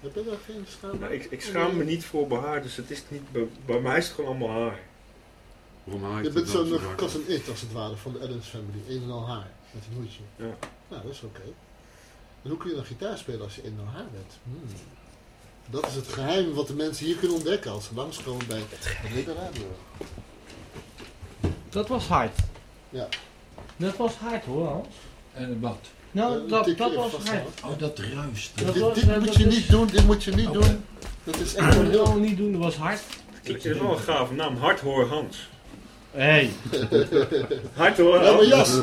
Heb je daar geen schaamhaar? Maar ik, ik schaam me niet voor behaar, dus het is niet... Bij, bij mij is het gewoon allemaal haar. Waarom Je bent nou zo'n en it, als het ware, van de Adams Family. Een en al haar, met een hoedje. Ja. Nou, dat is oké. En hoe kun je dan gitaar spelen als je een en al haar bent? Hmm. Dat is het geheim wat de mensen hier kunnen ontdekken als ze langskomen bij het Witte Radio. Dat was hard. Ja. Dat was hard hoor, Hans. En wat? Nou, Eh, dat, dat was hard. Oh, dat ruist. Dat dit was- dit dat moet je is- niet doen, dit moet je niet Oké. doen. Dat is echt Dat heel... niet doen, dat was hard. Het is wel een gave naam. Hardhoor Hans. Hey. Hardhoor Ja, maar Hans. jas!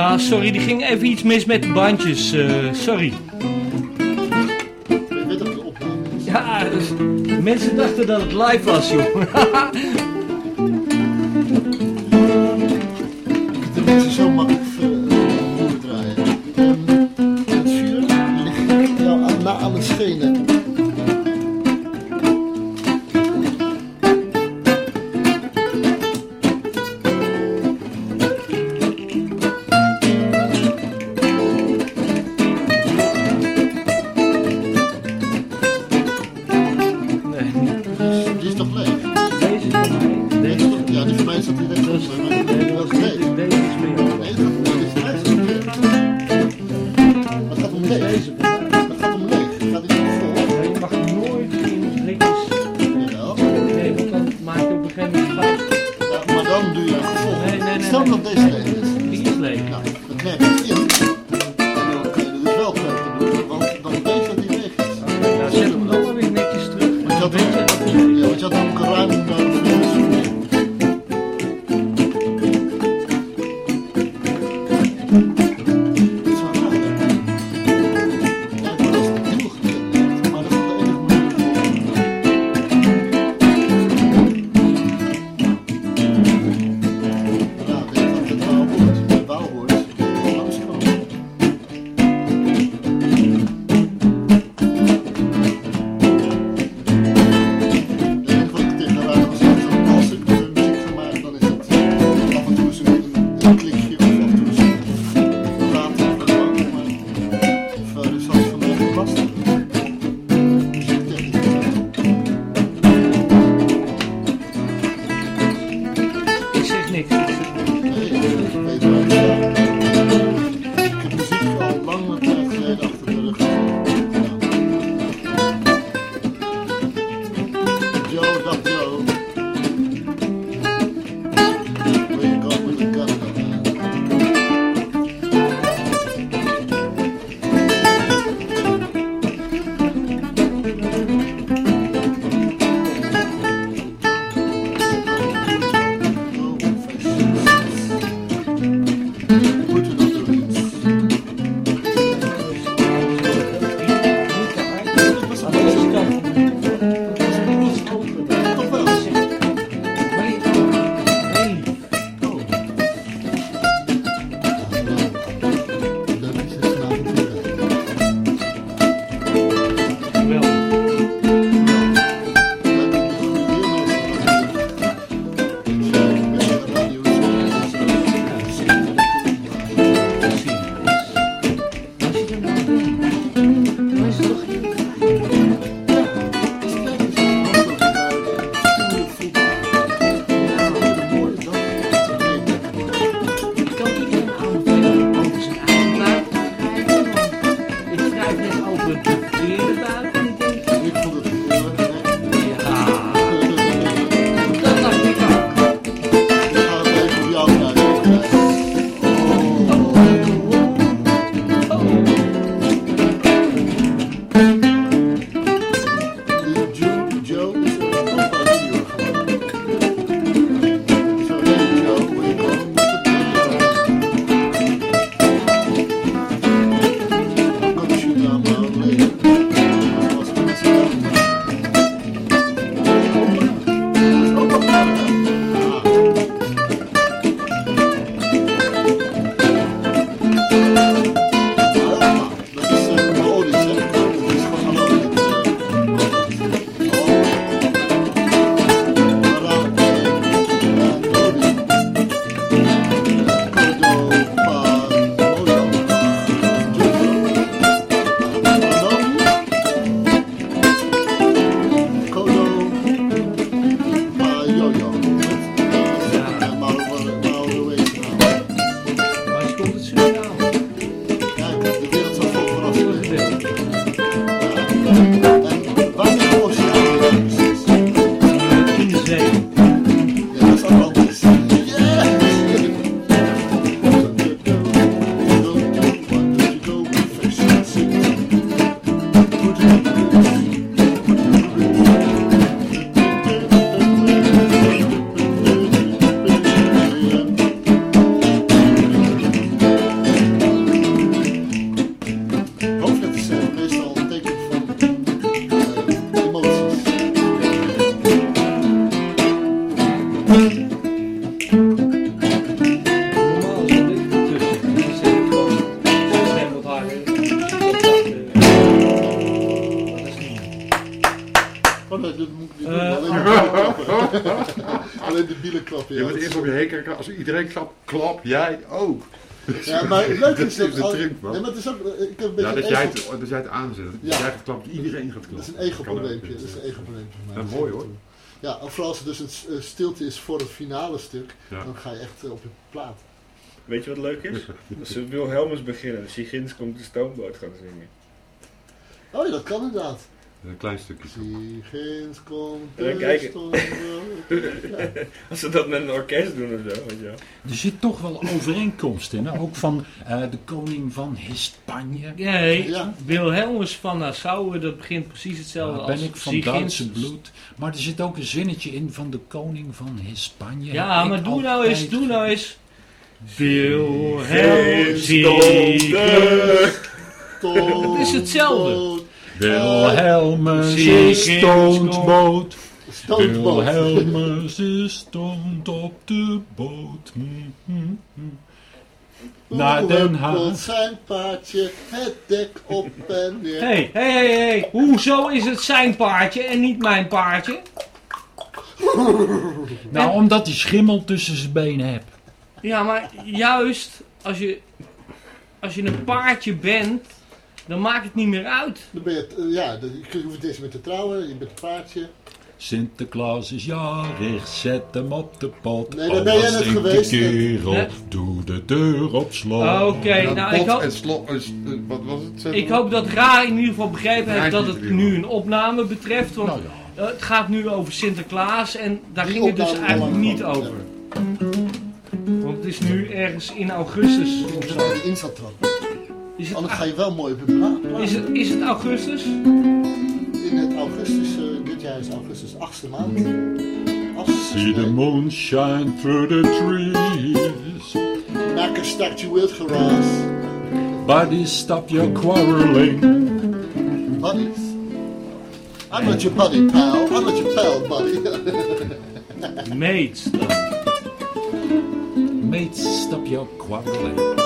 Ja, sorry, die ging even iets mis met de bandjes. eh, sorry. Ja, dus, mensen dachten dat het live was, joh. don't look this way. This way? No, the. Maar het leuke is Dat dat... al-. Nee, maar het is ook... Ik heb een beetje Ja, dat jij, het, dat jij het aanzet. Dat Ja. jij gaat klappen, iedereen gaat Dat klappen. is een ego-probleempje. Kan ook. Dat is een ego-probleempje van mij. Ja, mooi, hoor. Ja, en vooral als het dus eh, stilte is voor het finale stuk, Ja. dan ga je echt eh, op je plaat. Weet je wat leuk is? Als ze Wilhelmus beginnen, Sigins komt de stoomboot gaan zingen. Oh ja, dat kan inderdaad. Een klein stukje. Stoomboot. Als ze dat met een orkest doen of zo, wel. Er zit toch wel overeenkomst in, hè? ook van eh, de koning van Hispanje. Nee, Ja. Wilhelmus van Nassau, dat begint precies hetzelfde als ben ik van. Duitse bloed. Maar er zit ook een zinnetje in van de koning van Hispanje. Ja, Ik maar doe nou eens, doe nou eens. Wilhelm Siegfried. Siegfried. Stoomboot. Het is hetzelfde. Wilhelmus is stoomboot. Wilhelmus is stond op de boot. Hm, hm, hm. Naar Den Haag. zijn paardje, het dek op en neer. Hé, hey, hé, hey, hé, hey. Hoezo is het zijn paardje en niet mijn paardje? Nou, omdat hij schimmel tussen zijn benen hebt. Ja, maar juist als je, als je een paardje bent, dan maakt het niet meer uit. Dan ben je, eh, ja, dan- je hoeft niet eens meer te trouwen, je bent een paardje. Sinterklaas is jarig, zet hem op de pot. Nee, daar ben jij net geweest. kerel, Nee. doe de deur op slot. Oké, Ja, nou ik hoop, en slot. eh, Wat was het? Ik hoop dat Ra in ieder geval begrepen heeft dat het nu een opname betreft. Want Nou ja. het gaat nu over Sinterklaas en daar Die ging het dus eigenlijk niet over. Want het is nu ergens in augustus Je zo. moet in zat trappen. Is het, Anders ga je wel mooi op je bla- plaat. is het, is het augustus? In het augustus, eh, dit jaar is augustus, achtste maand. Augustus, See the moon shine through the trees. Maak een stukje wild geraas. Buddy, stop your quarreling. Buddies. I'm not your buddy, pal. I'm not your pal, buddy. Mates. dan. Mates, stop your quarreling.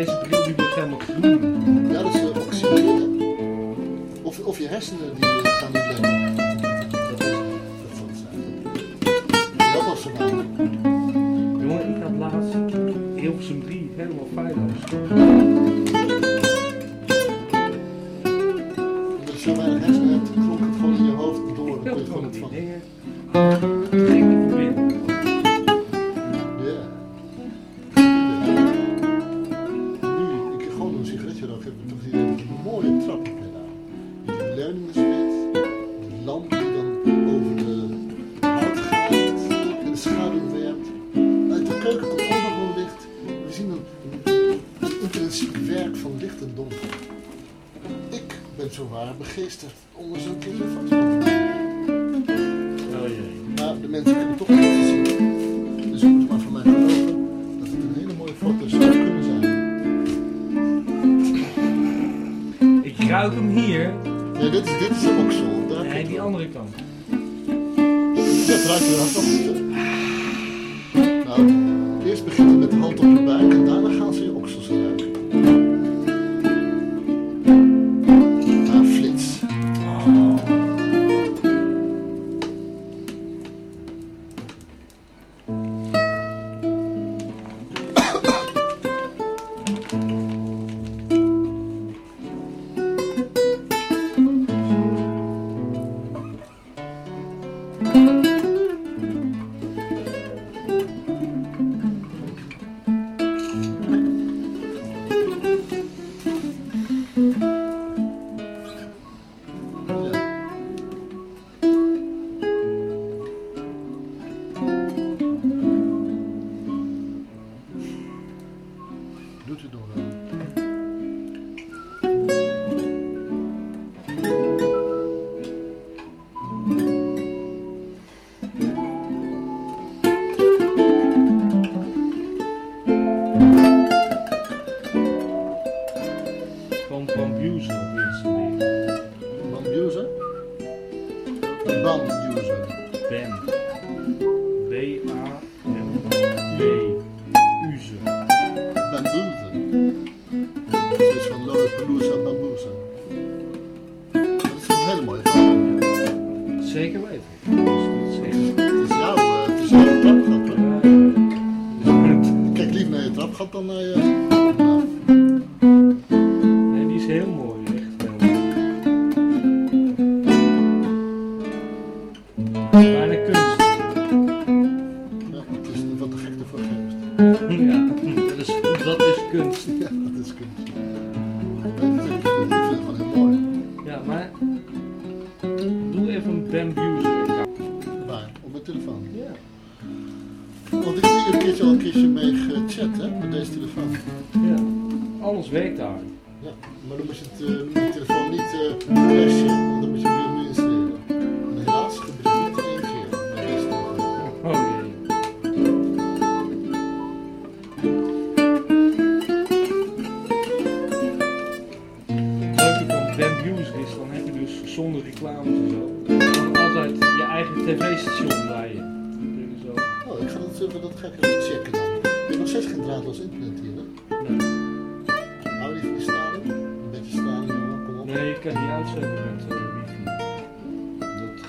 Deze bril die wordt helemaal groen. Ja, dat is uh, oxideren. Of, of je hersenen die gaan niet lekker. Dat, is, dat was. Jongen, ik had laatst Hilversum 3 helemaal feilloos.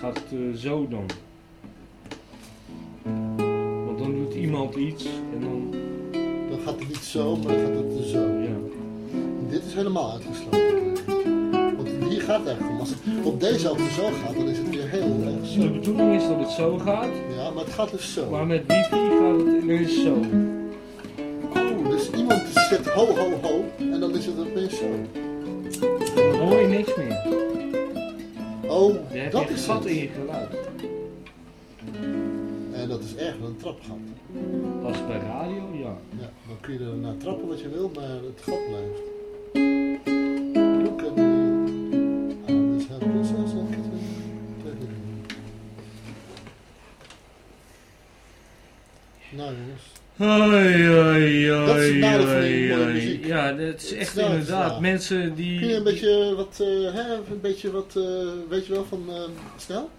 Gaat eh, zo dan. Want dan doet iemand iets en dan, Dan gaat het niet zo, maar dan gaat het zo. ja. Dit is helemaal uitgesloten. Want hier gaat het eigenlijk om. Als het op deze auto zo gaat, dan is het weer heel erg De zo. bedoeling is dat het zo gaat, Ja, maar het gaat dus zo. maar met wifi gaat het ineens zo. Oh, dus iemand zegt ho, ho, ho. En dan is het opeens zo. Dan hoor je niks meer. Oh, dat is gat in je geluid. En dat is dan een trapgat. Als bij radio, ja. Ja, dan kun je er naar trappen wat je wil, maar het gat blijft. Look at me. I'm as helpless as a kitten. Nou jongens. Hoi, Dat is het hoi, nadeel van hoi, die mooie hoi. muziek. Ja, dat is echt inderdaad. Mensen die... Kun je een beetje wat, eh, hè, een beetje wat, eh, weet je wel, van eh, snel?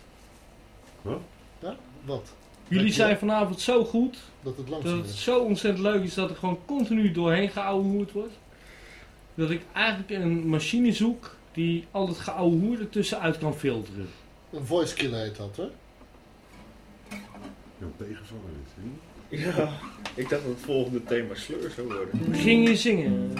Wat? Ja, wat? Jullie zijn vanavond zo goed, Dat het dat langzaam het is. zo ontzettend leuk is dat er gewoon continu doorheen geouwehoerd wordt. Dat ik eigenlijk een machine zoek die al het geouwehoerde tussenuit kan filteren. Een voice killer heet dat, hè? Ja, tegenvallen is het. Ja, ik dacht dat het volgende thema sleur zou worden. Ging je zingen?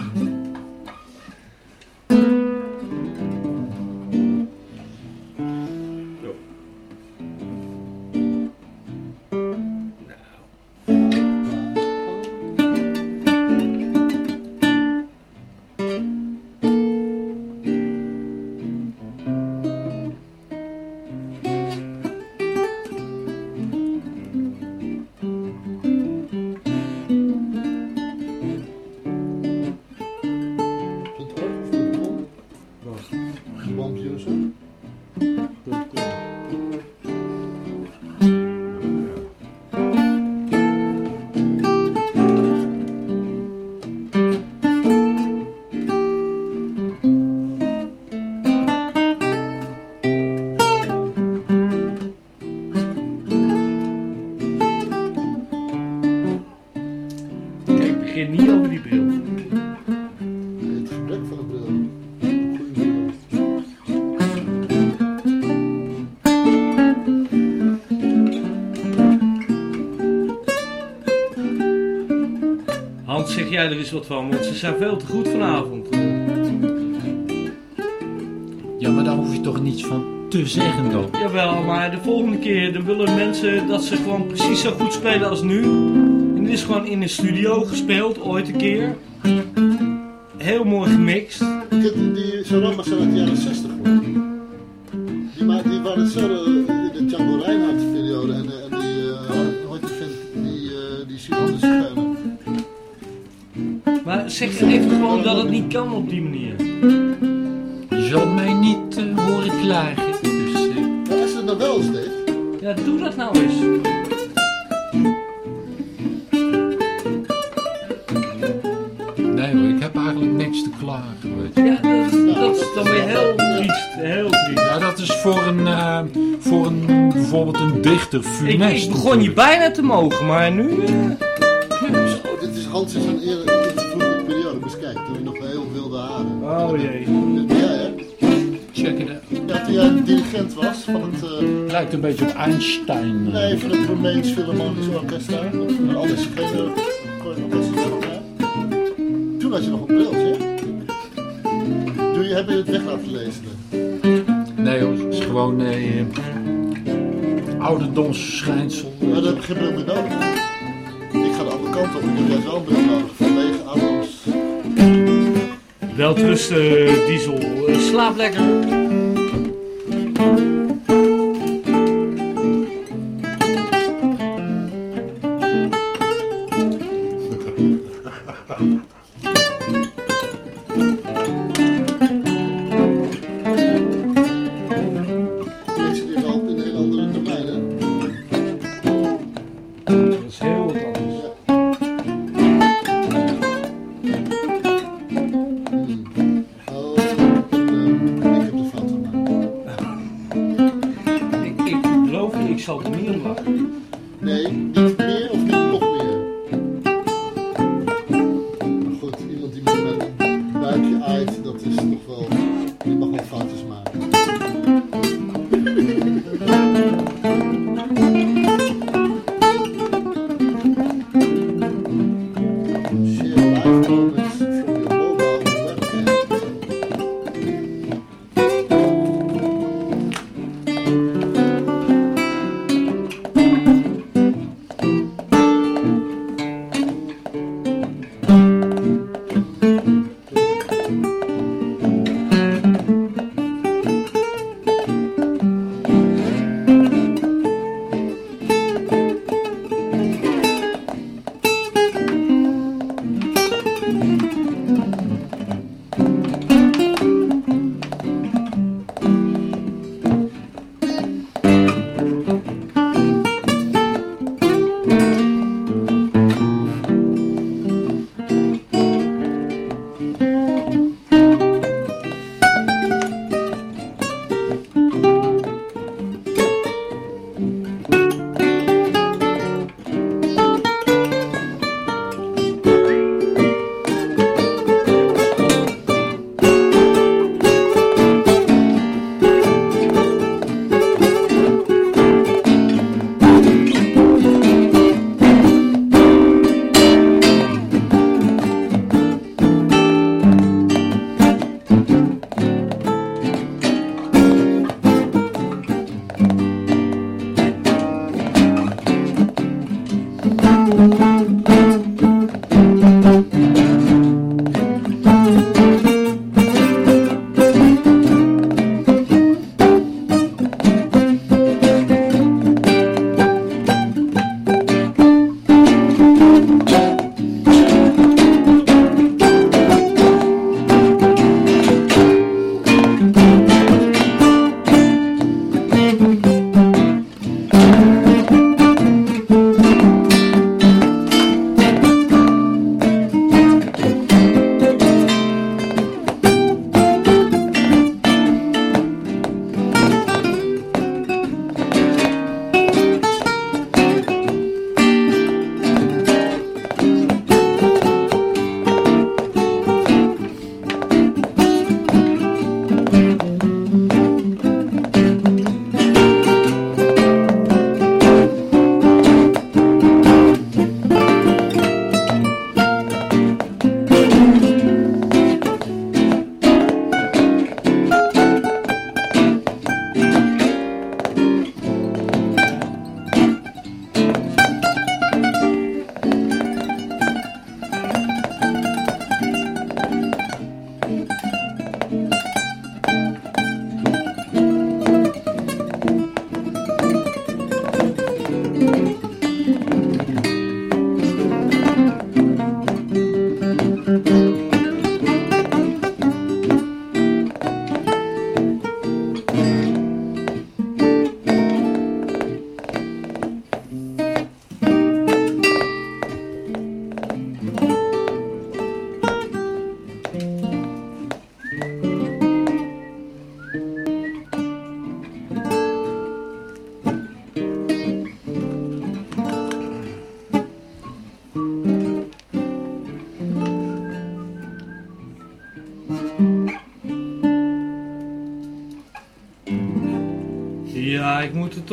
Jij er eens wat van, want ze zijn veel te goed vanavond. Ja, maar daar hoef je toch niets van te zeggen dan. Jawel, maar de volgende keer dan willen mensen dat ze gewoon precies zo goed spelen als nu. En dit is gewoon in een studio gespeeld, ooit een keer. Heel mooi gemixt. Ik heb die, Sarambas zijn uit de jaren 60 dat het niet kan op die manier. Je zal mij niet eh, horen klagen. Dus, eh, als ze het nou wel deed, Ja, doe dat nou eens. nee hoor, ik heb eigenlijk niks te klagen. Weet je. Ja, dat, dat is dan weer heel triest. Heel triest. Ja, dat is voor een, eh, voor een bijvoorbeeld een dichter funest. ik begon hier bijna te mogen, maar nu... eh, Zo, dit is Hans is een eerder Oh jee. Ben jij, hè? Check it out. Ja, toen jij dirigent was van het... eh, Lijkt een beetje op Einstein. eh. Nee, van het Romeins Philharmonisch Orkest daar. Anders geen orkest daar. Toen had je nog een briltje. Doe je, heb je het weg laten lezen? Nee hoor, het is gewoon eh ouderdomsverschijnsel. Maar daar heb ik geen bril meer nodig. Ik ga de andere kant op. Ik heb juist wel een bril nodig. Welterusten, Diesel. Eh, slaap lekker.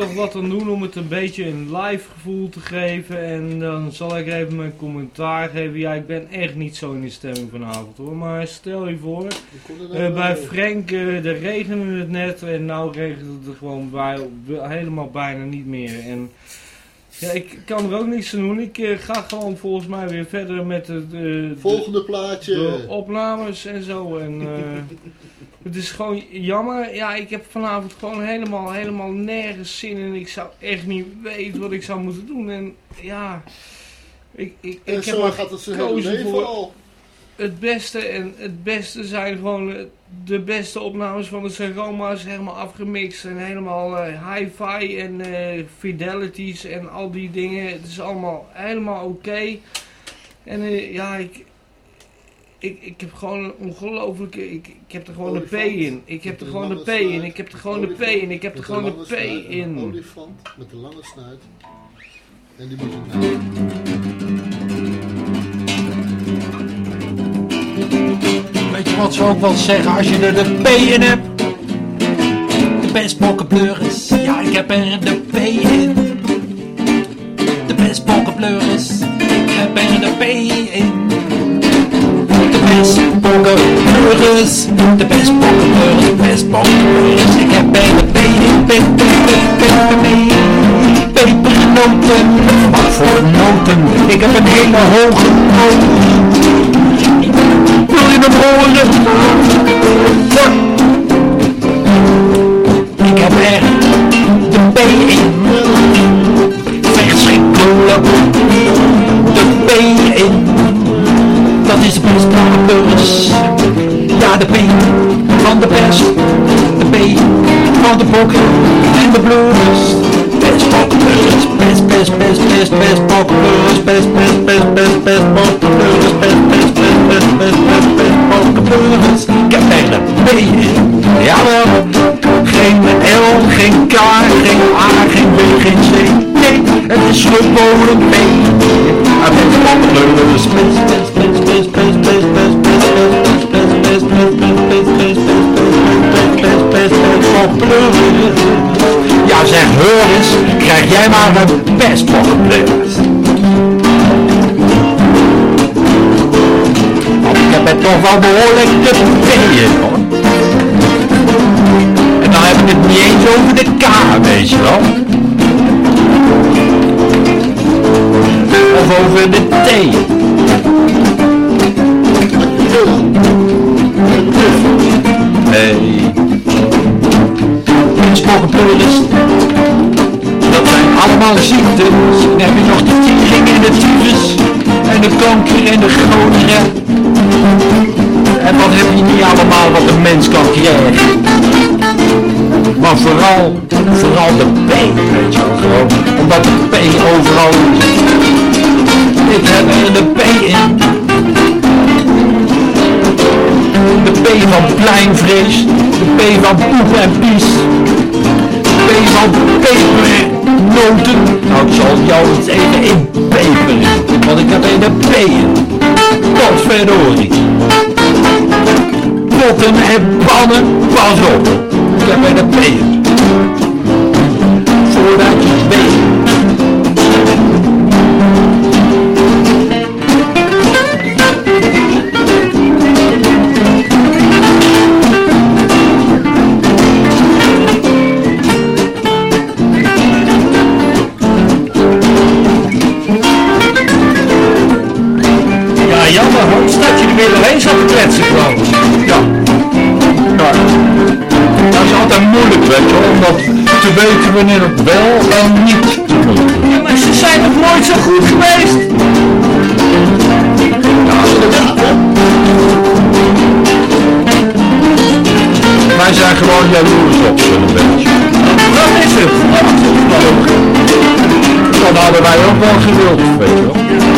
Toch wat aan doen om het een beetje een live gevoel te geven. En dan zal ik even mijn commentaar geven. Ja, ik ben echt niet zo in de stemming vanavond hoor. Maar stel je voor, eh, bij? Frank, eh er regende het net. En nou regent het er gewoon bij, helemaal bijna niet meer. En ja, ik kan er ook niks aan doen. Ik eh, ga gewoon volgens mij weer verder met de, de, Volgende plaatje. de opnames en zo. En, het is gewoon jammer. Ja, ik heb vanavond gewoon helemaal, helemaal nergens zin in. Ik zou echt niet weten wat ik zou moeten doen. En ja, ik, ik, en ik heb maar gaat het gekozen voor al. het beste. En het beste zijn gewoon de beste opnames van de Saroma's helemaal afgemixt. En helemaal eh, hi-fi en eh, fidelities en al die dingen. Het is allemaal helemaal oké. En eh, ja, ik, ik, ik heb gewoon een ongelofelijke... Ik, ik heb er gewoon een P in. Ik heb er gewoon een P in. Ik heb er gewoon een P in. Ik heb er gewoon een P en Een in. olifant met een lange snuit. En die moet je Weet je wat ze ook wel zeggen als je er de P in hebt? De bestbokkenpleuris. Ja, ik heb er de P in. De bestbokkenpleuris. Ik heb er de P in. De bestbokkenpleuris. De bestbokkenpleuris. De bestbokkenpleuris. Ik heb er de P in. P, P, P, P, P, P. Pepernoten. Wat voor noten? Ik heb een hele hoge noot. Wil je hem horen? Ja. Ik heb er de P in. Verschrikkelijk. De P in. Dat is de bestbokkenpleuris. Ja, de P van de pest. De P van de bok en de. Bestbokkenpleuris. Best, best, best, best, bestbokkenpleuris. Best, best, best, best, bestbokkenpleuris. Best, best, best, best, best, best, bestbokkenpleuris. Ik heb er een P in. Jawel. Geen L, geen K, geen A, geen B, geen C. Nee, het is gewoon een P. Een bestbokkenpleuris. Best, best, best, best, best, best, best, best, best, best, best, best, best, best, best, best, best, best. Ja zeg, hoor eens, krijg jij maar een bestbokkenpleuris. Want ik heb het toch wel behoorlijk te pingen hoor. En dan heb ik het niet eens over de K, weet je wel. Of over de T. Dat zijn allemaal ziektes. Dan heb je nog de tiering en de tyfus. En de kanker en de cholera. En wat heb je niet allemaal wat een mens kan krijgen. Maar vooral, vooral de P, weet je wel, gewoon. Omdat de P overal is. Ik heb er de P in. De P van pleinvrees. De P van poep en pies. De P van pepernoten. Nou, ik zal jou eens even inpeperen. Want ik heb de P in. Potverdorie. Potten en pannen, pas op. Ik heb er de P in. Voordat je weet. Kletsen gewoon. Ja. ja. Dat is altijd moeilijk, weet je, om dat te weten wanneer het wel en niet te moeten. Ja, maar ze zijn nog nooit zo goed geweest. Wij zijn gewoon jaloers op een beetje. Dat is het. Dat hadden wij ook wel gewild, weet je wel.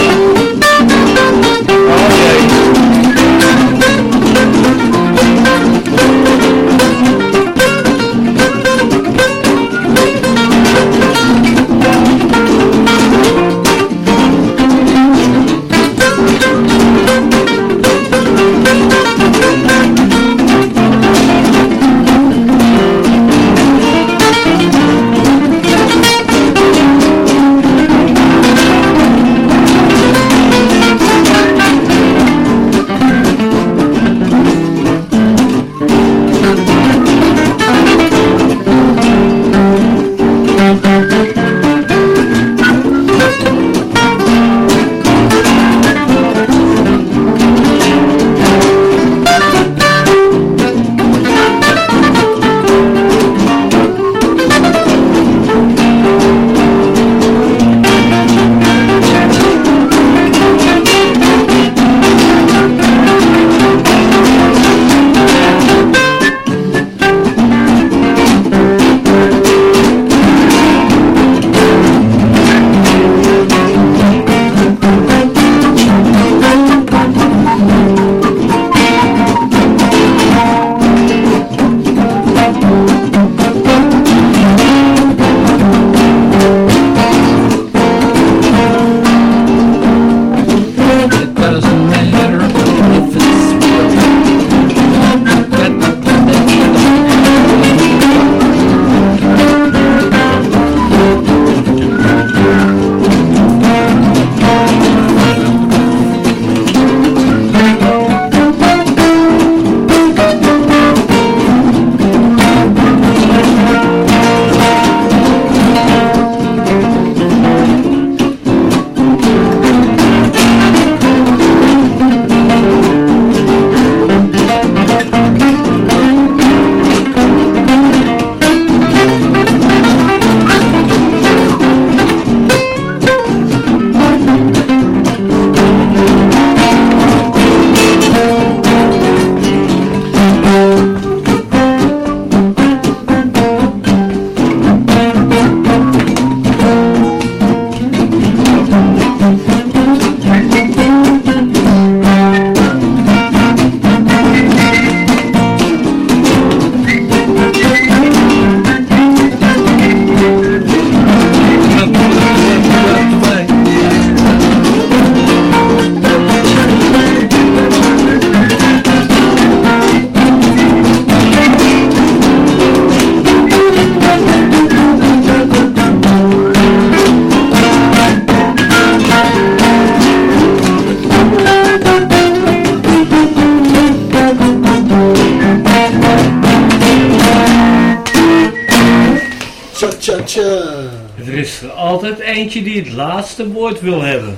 Eentje die het laatste woord wil hebben.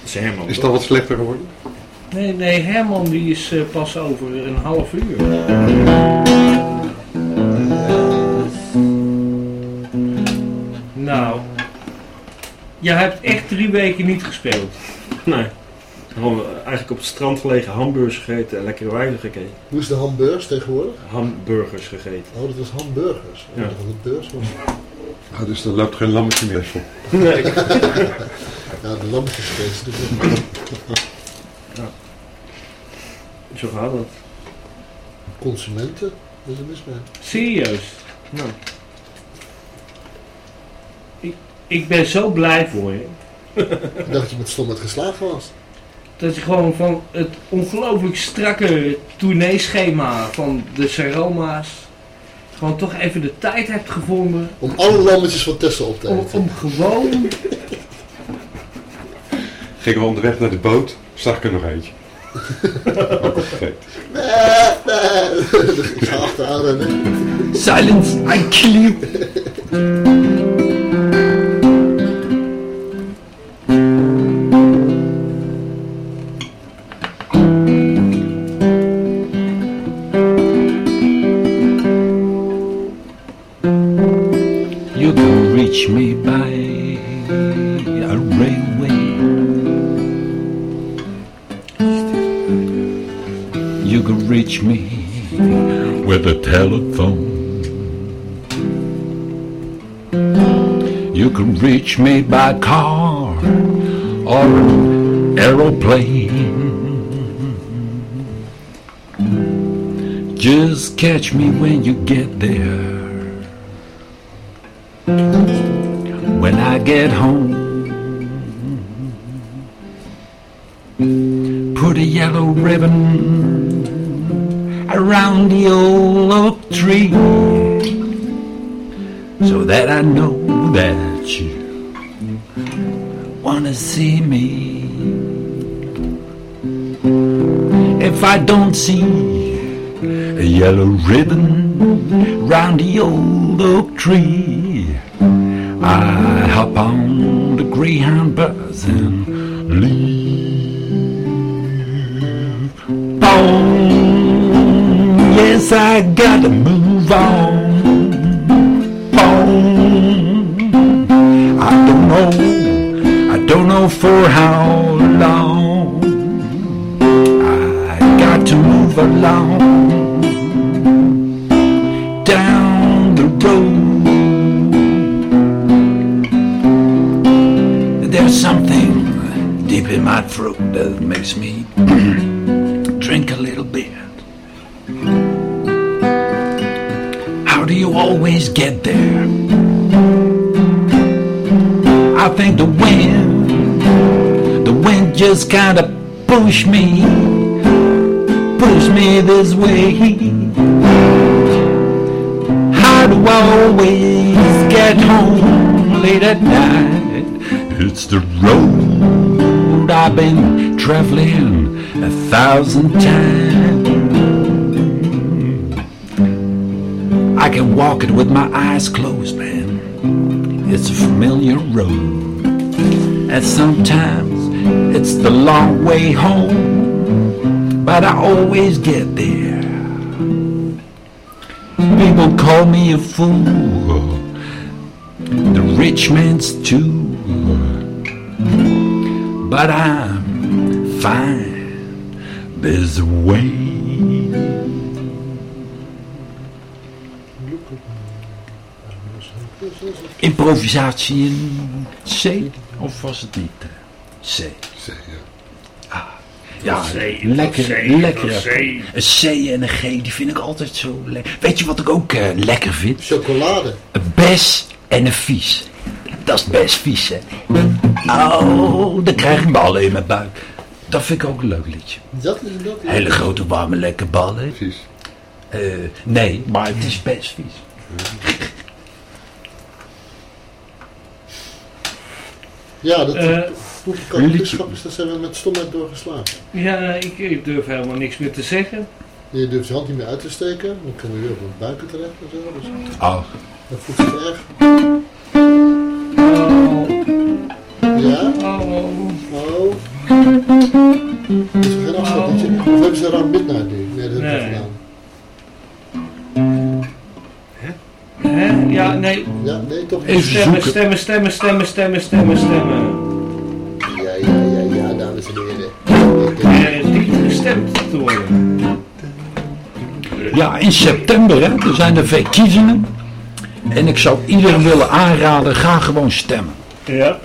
Dat is Herman. Is toch? dat wat slechter geworden? Nee, nee, Herman die is eh, pas over een half uur. Nou, je hebt echt drie weken niet gespeeld. Nee. Gewoon eigenlijk op het strand gelegen hamburgers gegeten en lekkere wijnen gekeken. Hoe is de hamburgers tegenwoordig? Hamburgers gegeten. Oh, dat was hamburgers. Ja. dat het beurs was. Ah, dus er loopt geen lammetje meer voor. Nee. Ja, de lammetjesfeest. natuurlijk. Zo gaat dat. Consumenten, dat is er mis mee. Serieus. Nou, Ik ben zo blij voor je. Ik dacht dat je met stomheid geslagen was. Dat je gewoon van het ongelooflijk strakke tourneeschema van de Saroma's... gewoon toch even de tijd hebt gevonden Om alle lammetjes van Tessel op te eten. om gewoon... Gingen we onderweg naar de boot, zag ik er nog eentje. Nee, nee. Ik ga achteraan rennen. Silence, I kill. You reach me by car or an aeroplane. Just catch me when you get there. when I get home. Put a yellow ribbon around the old oak tree so that I know that wanna see me. If I don't see a yellow ribbon round the old oak tree. I hop on the Greyhound bus and leave. Boom. Yes, I gotta move on. Don't know for how long. I got to move along down the road. There's something deep in my throat that makes me drink a little bit. How do you always get there? I think the wind, just kind of push me, push me this way. How do I always get home late at night? It's the road I've been traveling a thousand times. I can walk it with my eyes closed, man. It's a familiar road. At some sometimes it's the long way home, but I always get there. People call me a fool, the rich man's too. But I'm fine, there's a way. Improvisatie in C, of was het niet? C. Zeg, ja. Ja, C, lekker, C, lekker. C. Een C en een G, die vind ik altijd zo lekker. Weet je wat ik ook eh, lekker vind? Chocolade. Een bes en een vies. Dat is best vies, hè? Oh, dan krijg ik ballen in mijn buik. Dat vind ik ook een leuk liedje. Dat is dat. Hele grote, warme, lekker ballen. Precies. Eh, nee, maar het is best vies. Ja, dat Eh, hoeveel kampioenschappen is dat zijn we met stomheid doorgeslagen. Ja, ik, ik durf helemaal niks meer te zeggen. Je durft je hand niet meer uit te steken, dan kom je weer op een buiken terecht en zo. Dus Oh, dat voelt zich erg. Oh, Ja? oh. Oh. Is er geen afstandsliedje? Of hebben ze Round Midnight nu? Nee, dat hebben we Nee. gedaan. Hè? Ja, nee. Ja, nee, toch niet. Stemmen, stemmen, stemmen, stemmen, stemmen, stemmen, stemmen. Dames en heren. Er is niet gestemd te worden. Ja, in september hè, er zijn de verkiezingen. En ik zou iedereen willen aanraden, ga gewoon stemmen. Ja.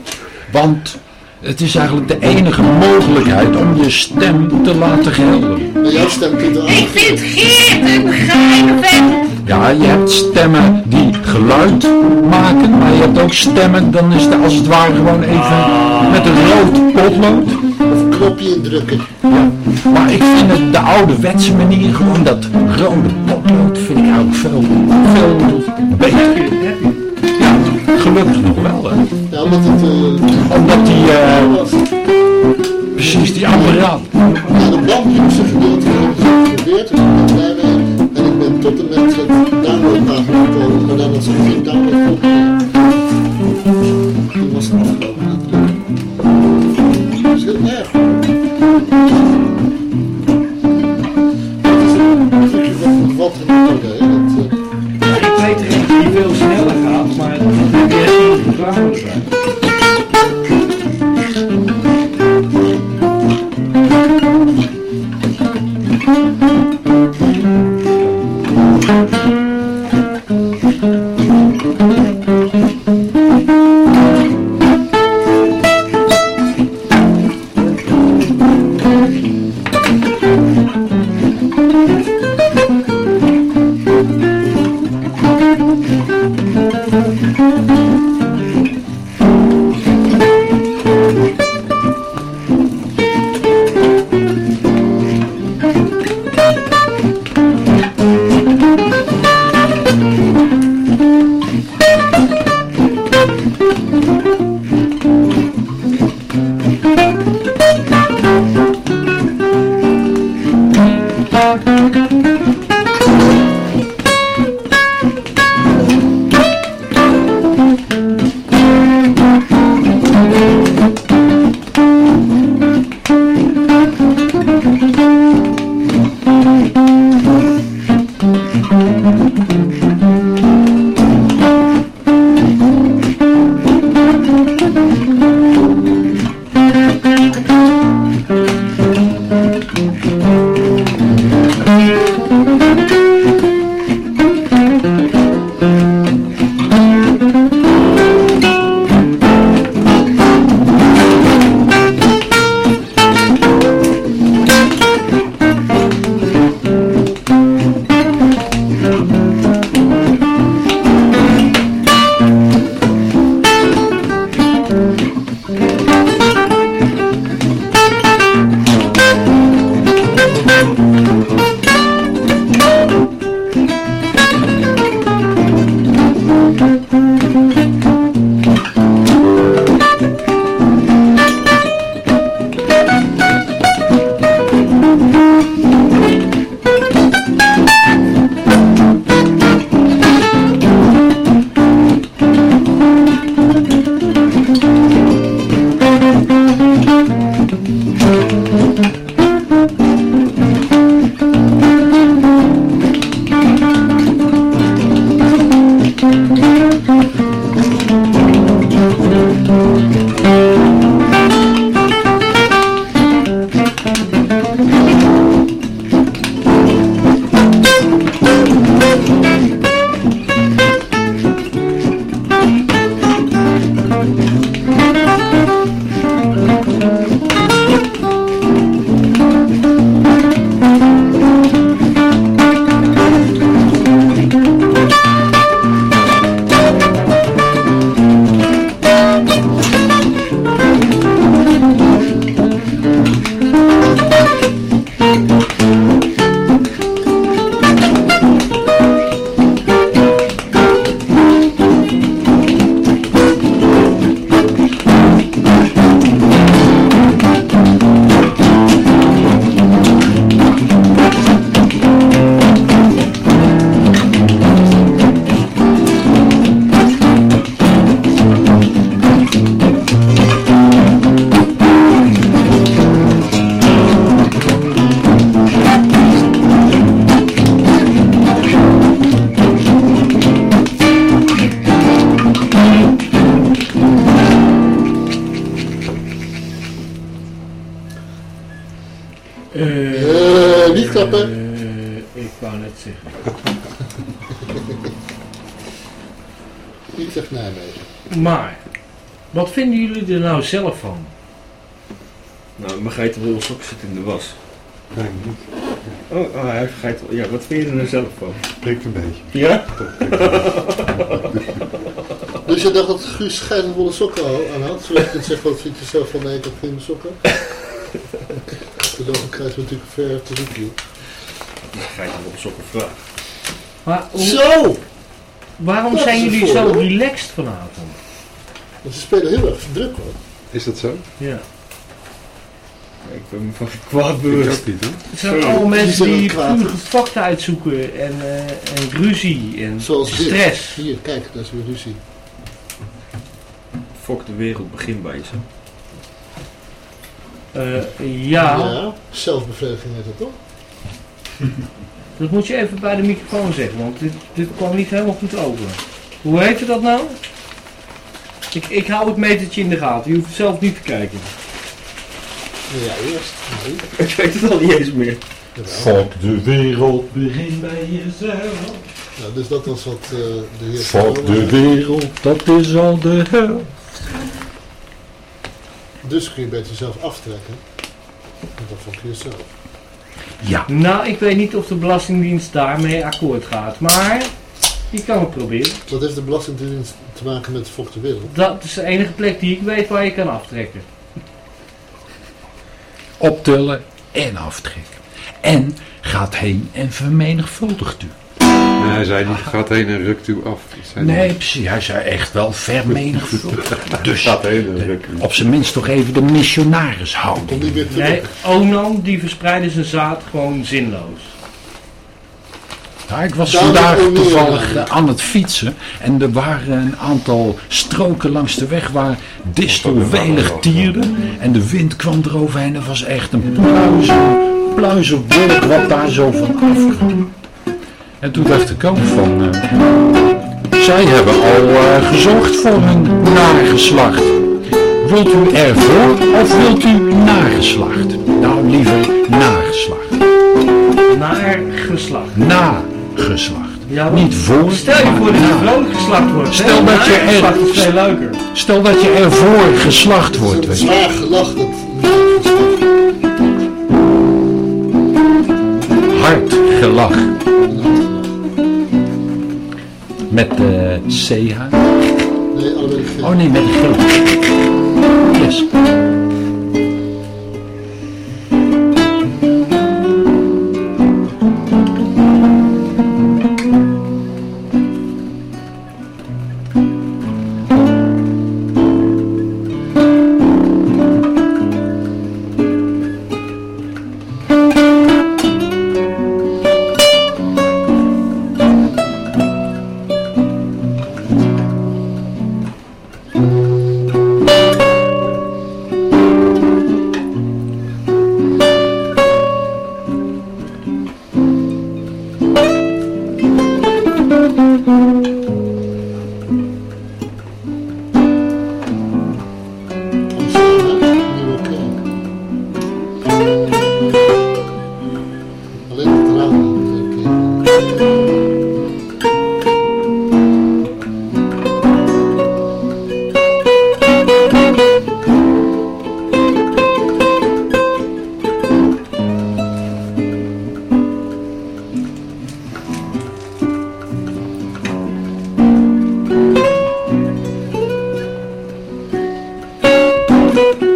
Want het is eigenlijk de enige mogelijkheid om je stem te laten gelden. Maar jouw stem klinkt wel Ik vind. Geert een geile vent. Ja, je hebt stemmen die geluid maken, maar je hebt ook stemmen, dan is het als het ware gewoon even met een rood potlood. Knopje indrukken. Ja. Maar ik vind het de ouderwetse manier, gewoon dat rode potlood, vind ik ook veel, veel beter. Ja, gelukkig nog wel, hè. Ja, omdat het... eh, Omdat die, eh, was. precies die apparaat. Ja, de brandnieuwste gedeelte hebben ze geprobeerd. En ik ben tot en met het downloadpagina gekomen, maar dan was er geen download Toen was het afgelopen wat een. Ik weet er veel sneller gaat, maar het moet weer wel zijn. Je er zelf van? Prikt een beetje. Ja? Dus je dacht dat Guus geitenwolle sokken al aan had? Zoals je kunt zeggen, wat vind je zelf van nee, ik heb geen sokken? Dan krijgen we natuurlijk ver te zoeken. Geitenwolle sokken vraag. Maar hoe- Zo! waarom dat zijn jullie zo relaxed vanavond? Want ze spelen heel erg druk hoor. Is dat zo? Ja. Ik ben me van kwaad Ik bewust. ook niet, hoor. Het zijn allemaal mensen die pure facten uitzoeken en, eh, en ruzie en Zoals dit. stress. Hier, kijk, daar is weer ruzie. Fok de wereld, begin bij jezelf. Eh, ja, Ja, zelfbevrediging heet dat toch? dat moet je even bij de microfoon zeggen, want dit, dit kwam niet helemaal goed over. Hoe heette dat nou? Ik, ik hou het metertje in de gaten, je hoeft zelf niet te kijken. Ja, eerst. Nee, Ik weet het al niet eens meer. jawel. Fuck de wereld, begin bij jezelf. Nou, dus dat was wat eh, de heer Fuck de wereld, dat is al de hel. Dus kun je beter jezelf aftrekken. En dat vond je zelf. Ja, Nou, ik weet niet of de Belastingdienst daarmee akkoord gaat, maar je kan het proberen. Wat heeft de Belastingdienst te maken met Fok de Wereld? Dat is de enige plek die ik weet waar je kan aftrekken. Optillen en aftrekken. En gaat heen en vermenigvuldigt u. Nee, hij zei niet, gaat heen en rukt u af. Nee, precies. Hij zei echt wel vermenigvuldigen. Dus Gaat heen en rukt u op zijn minst toch even de missionaris houden. Nee, Onan die verspreidde zijn zaad gewoon zinloos. Ja, ik was vandaag toevallig eh, aan het fietsen en er waren een aantal stroken langs de weg waar distel welig tierde en de wind kwam eroverheen. Dat was echt een pluizen, pluizenwolk wat daar zo van afkwam. En toen dacht ik ook van, eh, zij hebben al eh, gezorgd voor hun nageslacht. Wilt u ervoor of wilt u nageslacht? Nou, liever nageslacht. Naar geslacht. Nageslacht. Ja, Niet voor, Stel je voor dat je na. vrolijk geslacht wordt. Stel hè? dat je geslacht er- is veel leuker. Stel dat je ervoor geslacht wordt. Het Weet zwaar gelacht. Hard gelach. Met de CH. Nee, Oh nee, met de G. Yes. Dat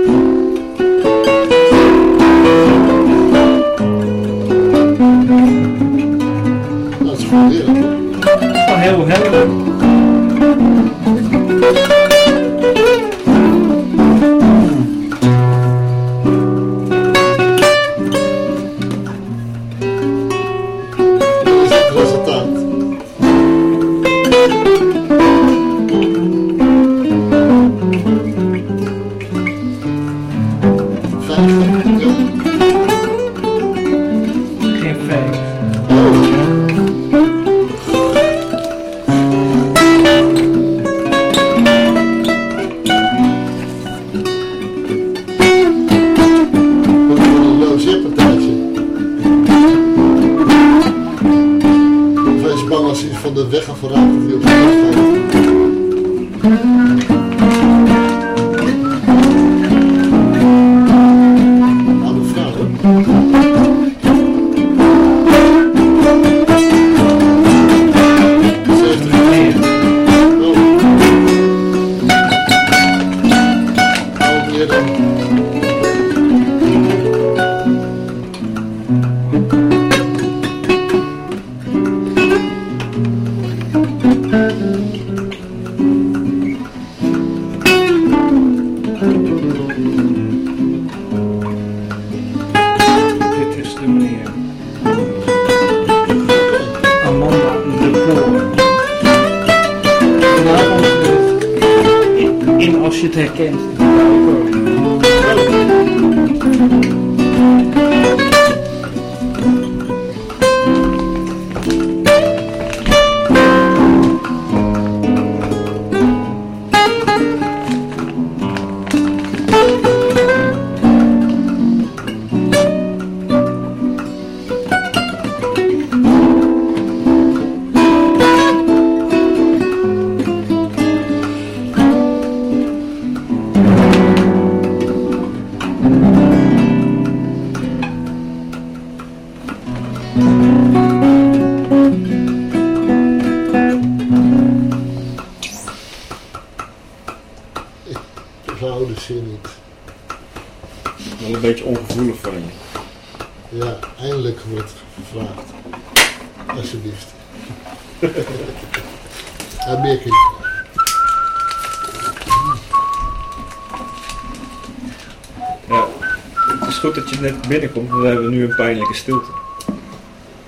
we hebben nu een pijnlijke stilte.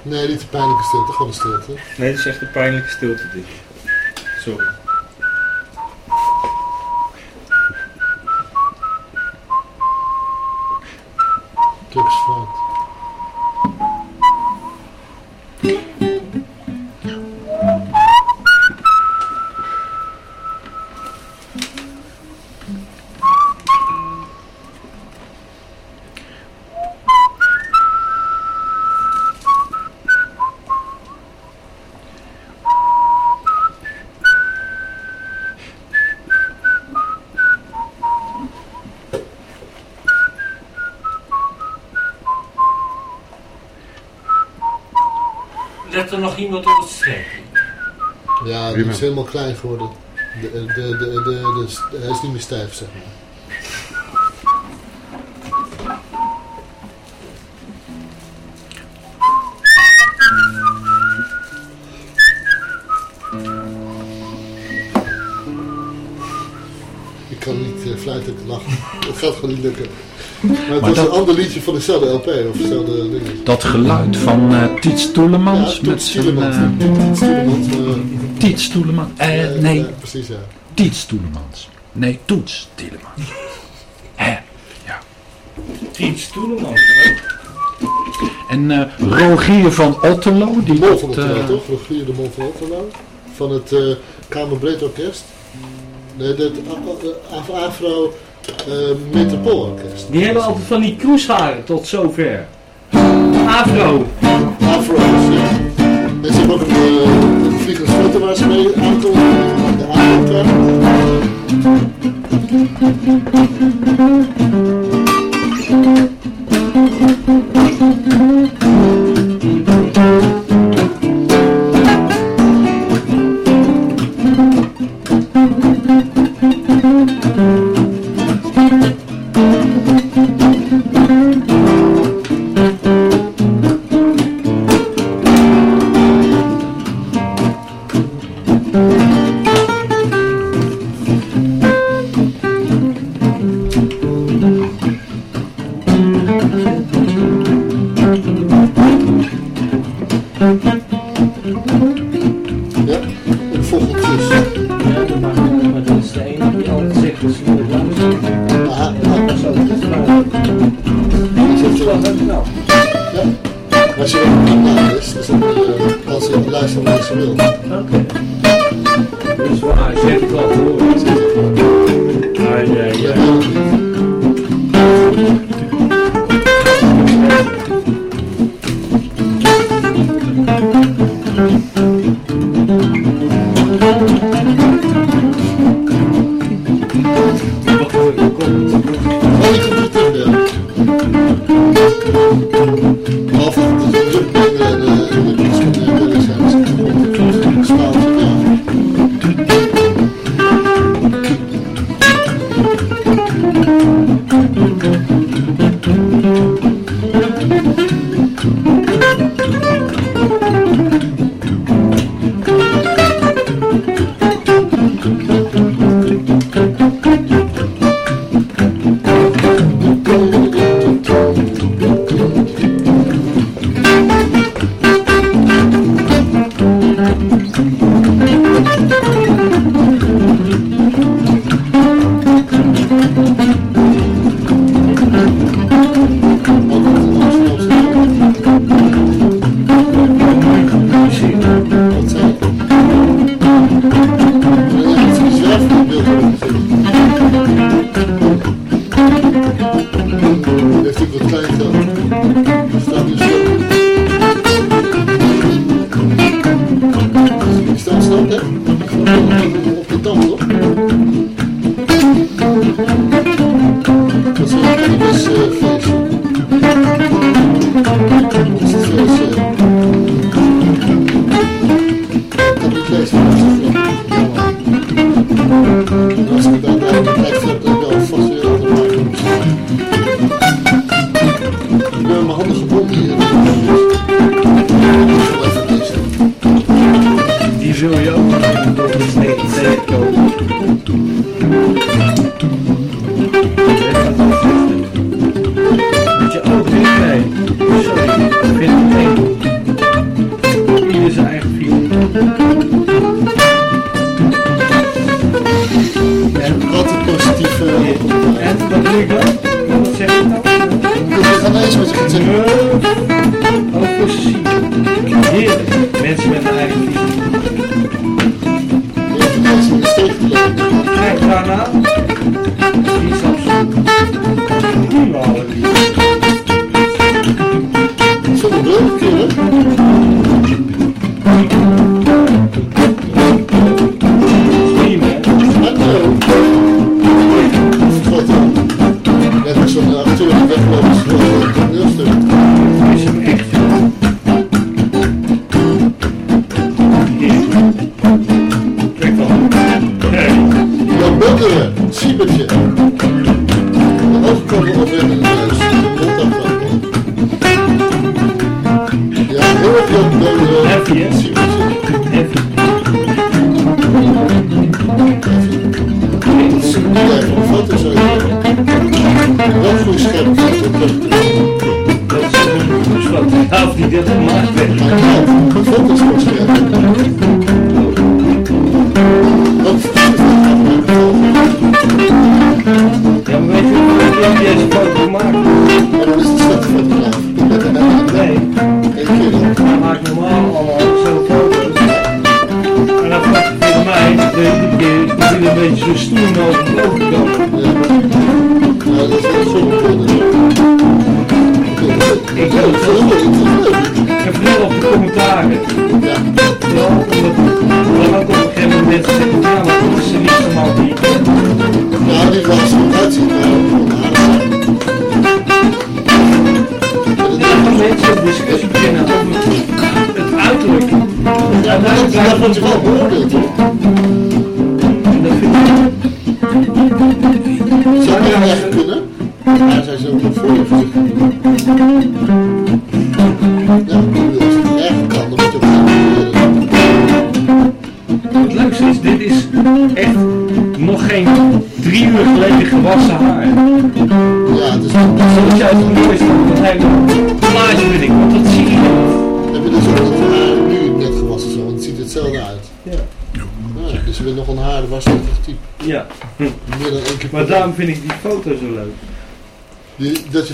Nee, niet de pijnlijke stilte, gewoon de stilte. Nee, het is echt een pijnlijke stilte dit. Sorry. Er op het? Ja, die is helemaal klein geworden. De, de, de, de, de, de- hij is niet meer stijf, zeg maar. Kan niet uh, fluiten en lachen. Het gaat gewoon niet lukken. Maar het was dat- een ander liedje van dezelfde LP of dezelfde ding. Dat geluid van eh Tiets Toelemans Ja, met Toets zijn... Eh, eh, Tiets Toelemans. Eh, ja, nee, ja, precies, ja. Tiets Toelemans. Nee, Toets Tielemans. Hè, ja. Tiets Toelemans, hè? En eh, Rogier van Otterlo, die Mol dat, van Otterlo, eh, toch? Rogier de Mol van Otterlo. Van het eh Kamerbreed Orkest. Het Af- Afro eh Metropoolorkest. Die hebben altijd van die kroesharen tot zover. Afro. Afro's, ja. En ze hebben ook een, eh, een vliegende waar ze mee aankomen. De Afrika.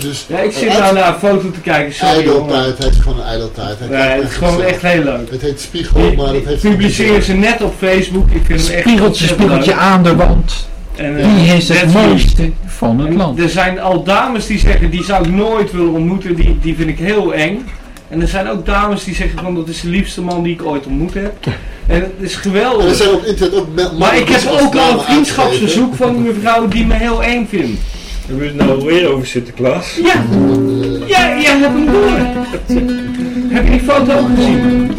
Dus- ja, ik zit nou naar een foto te kijken. Sorry, ijdeltijd, het gewoon ijdeltijd. Het nee, het is gewoon echt heel leuk. Het heet Spiegel, maar het heeft... publiceer ze net op Facebook. Ik vind hem echt spiegeltje, spiegeltje aan de wand. En, uh, die eh, is het mooiste van het land. Er zijn al dames die zeggen, die zou ik nooit willen ontmoeten, die, die vind ik heel eng. En er zijn ook dames die zeggen van dat is de liefste man die ik ooit ontmoet heb. En het is geweldig. Er zijn internet ook Maar ik heb ook al een vriendschapsverzoek van een mevrouw die me heel eng vindt. Hebben we het nou weer over Sinterklaas? Ja, ja, ja, hebt hem door. Heb je die foto gezien?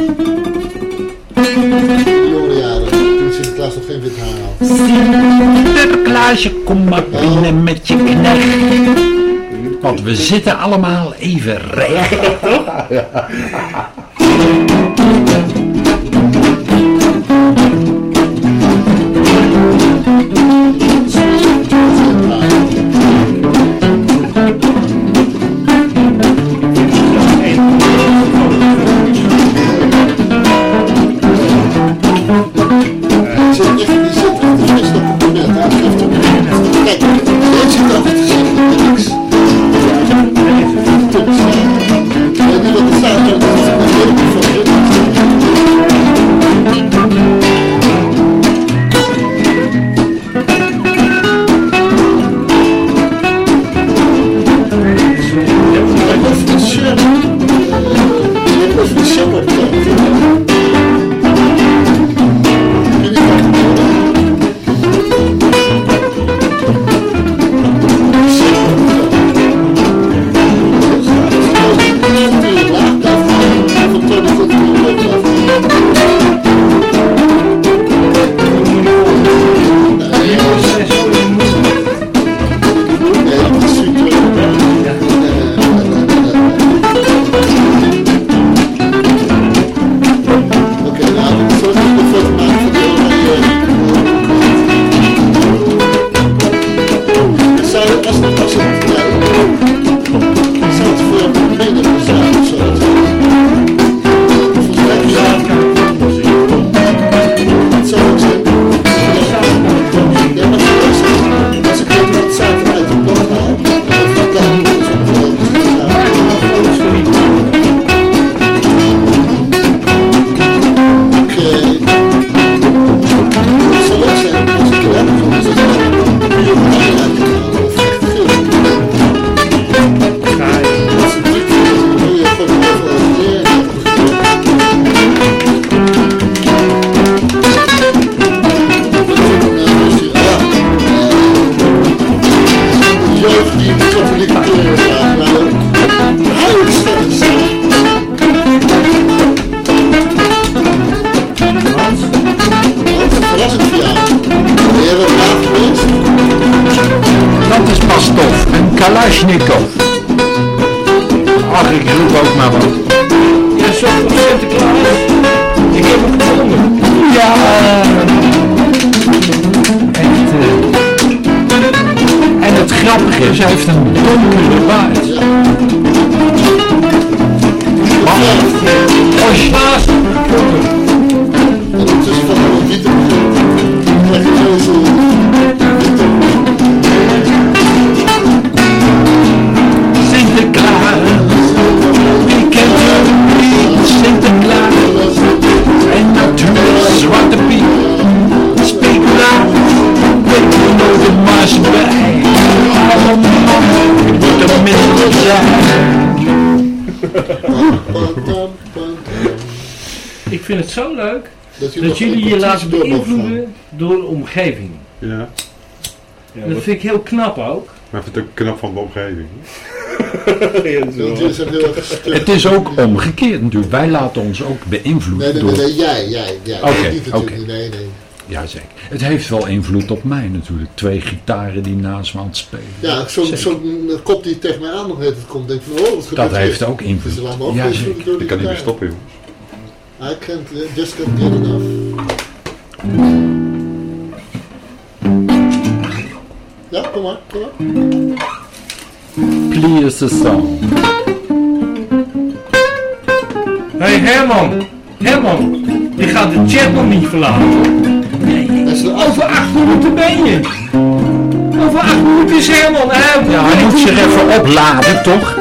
Jonge jaren, toen Sinterklaas nog geen wit haar. Sinterklaasje, kom maar binnen met je knecht. Want we zitten allemaal even recht. Toch? Ik heel knap ook. Maar vind het ook knap van de omgeving. ja, is heel. Het is ook omgekeerd natuurlijk. Wij laten ons ook beïnvloeden Nee, nee, nee, door... nee, jij, jij, jij. Oké, Nee, oké. Nee, nee. Ja, zeker. Het heeft wel invloed op mij natuurlijk. Twee gitaren die naast me aan het spelen. Ja, zo'n zo'n kop die tegen mij aan nog het komt, denk van, oh, wat gebeurt Dat heeft ook invloed. Dus Ja, Ik kan niet meer stoppen, jongens. I can't, uh, just can't get enough. Kom maar, kom maar. Please the song. Hé hey Herman, Herman, je gaat de chat nog niet verlaten. Dat is Over acht minuten ben je. Over acht minuten is Herman uit. Ja, hij moet zich even opladen, toch?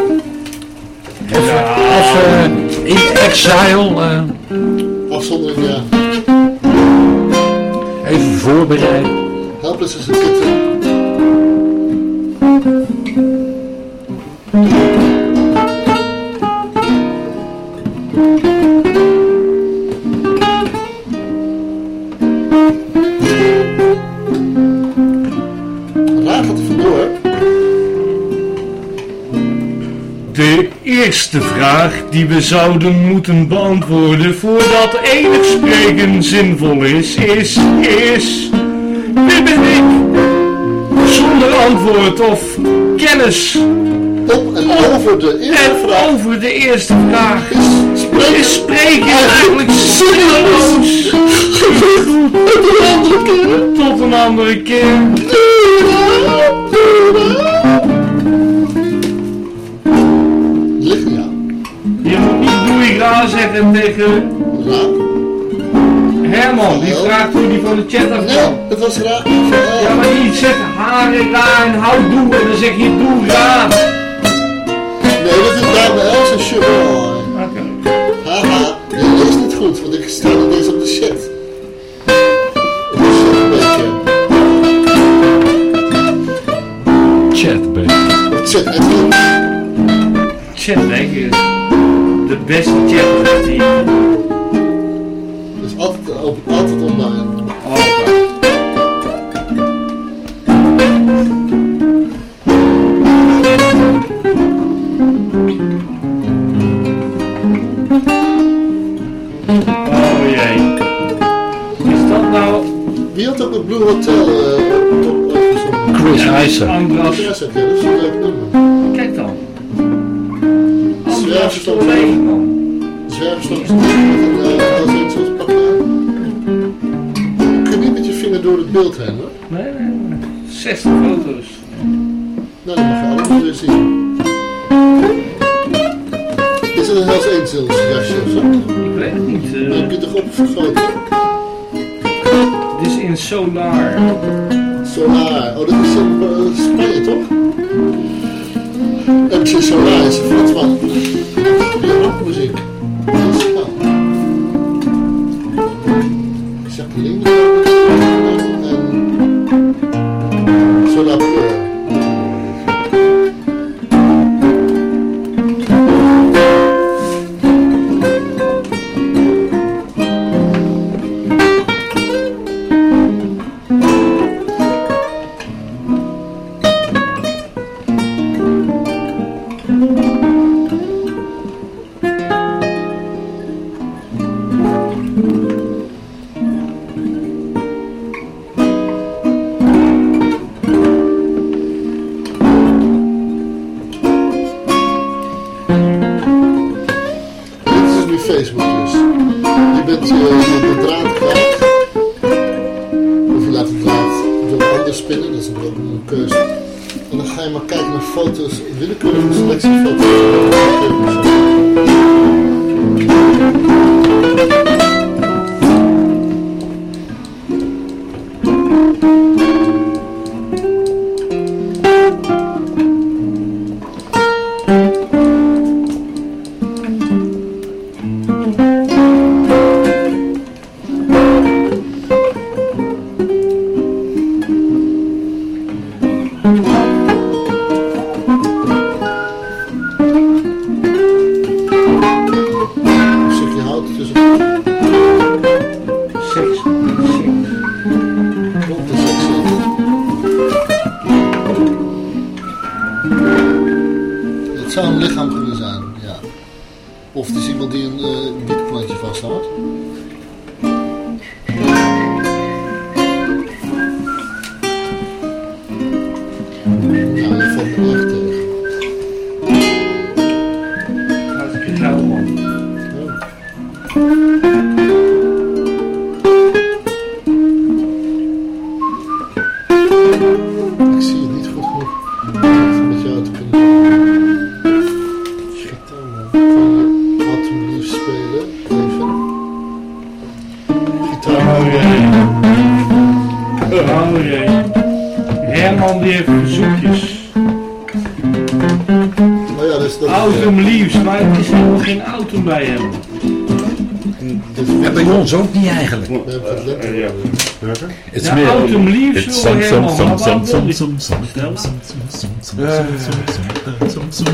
Even, even in exile. eh, afzondering, ja. even voorbereiden. Helpless is een kitten. Eerste vraag die we zouden moeten beantwoorden voordat enig spreken zinvol is, is, is... Wie ben ik? Zonder antwoord of kennis. Op en over de eerste En vraag over de eerste vraag is spreken. is spreken eigenlijk zinloos. Tot een andere keer. Tot een andere keer. Zeggen tegen Raar. Herman. Die vraagt hoe die van de chat Nee, afkwam. het was raar. Ja, maar die zegt haren ra en hou doe en dan zeg je doe ra. Nee, dat is Dame Els en Sugar. Oké. Haha, je leest niet goed, want ik sta niet eens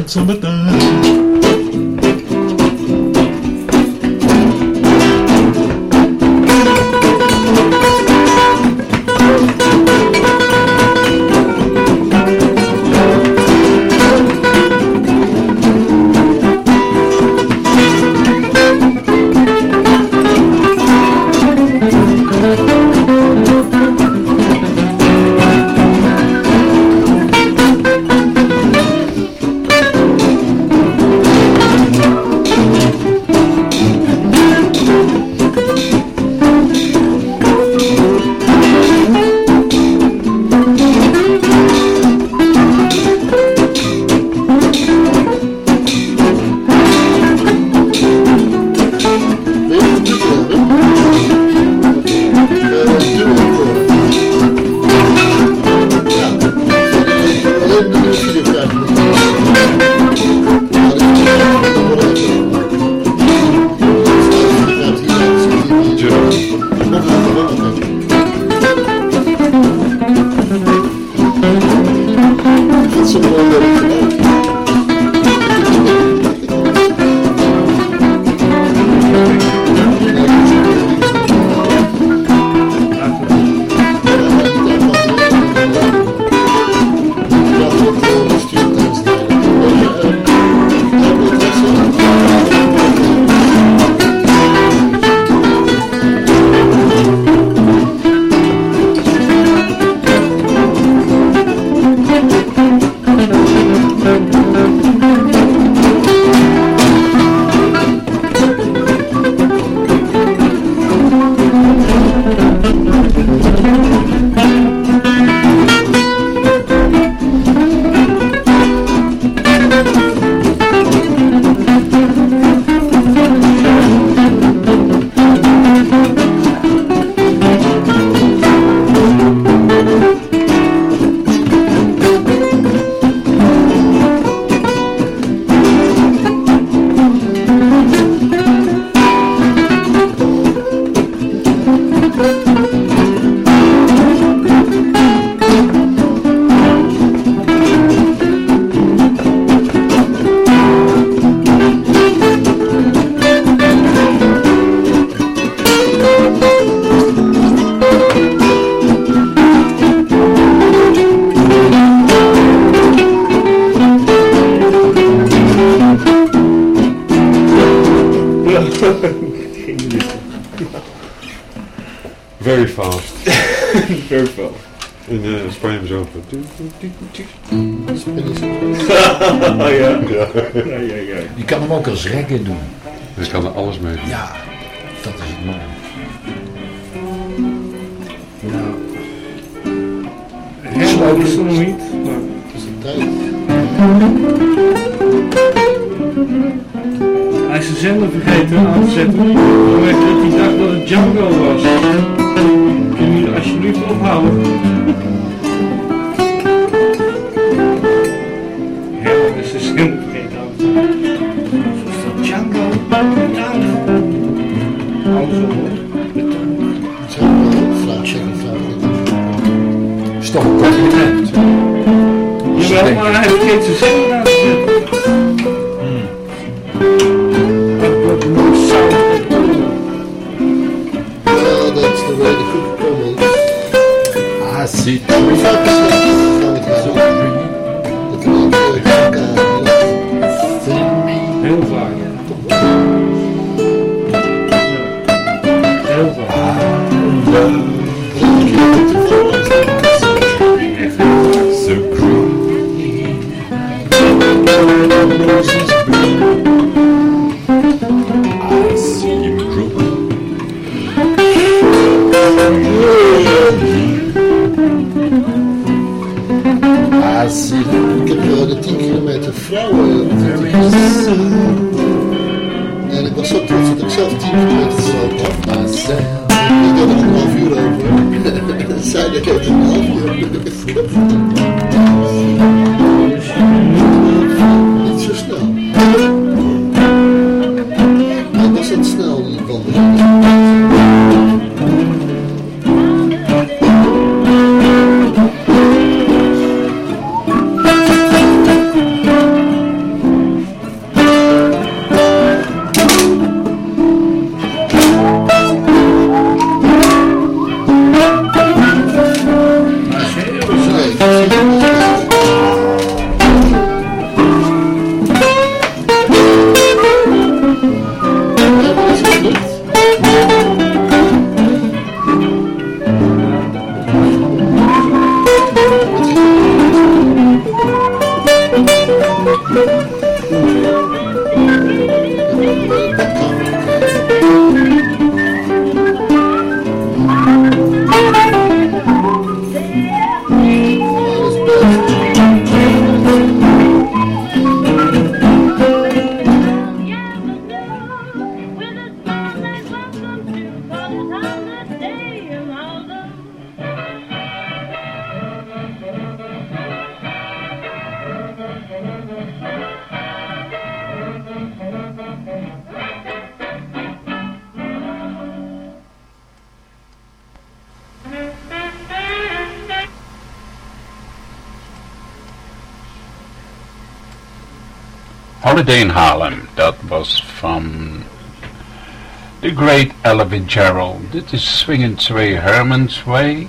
Sommerdag. Ja. Ja, ja, ja. Je kan hem ook als reggae doen. Dus ik kan er alles mee doen. Ja, dat is het mooie. Zo is het nog niet. Maar... Het is een tijd. Hij is de zender vergeten aan te zetten. Vanwege dat hij dacht dat het Django was. Kun je alsjeblieft ophouden? Jawel, maar Holiday in Harlem, dat was van The Great Ella Gerald. Dit is Swingin' Sway Herman's Way.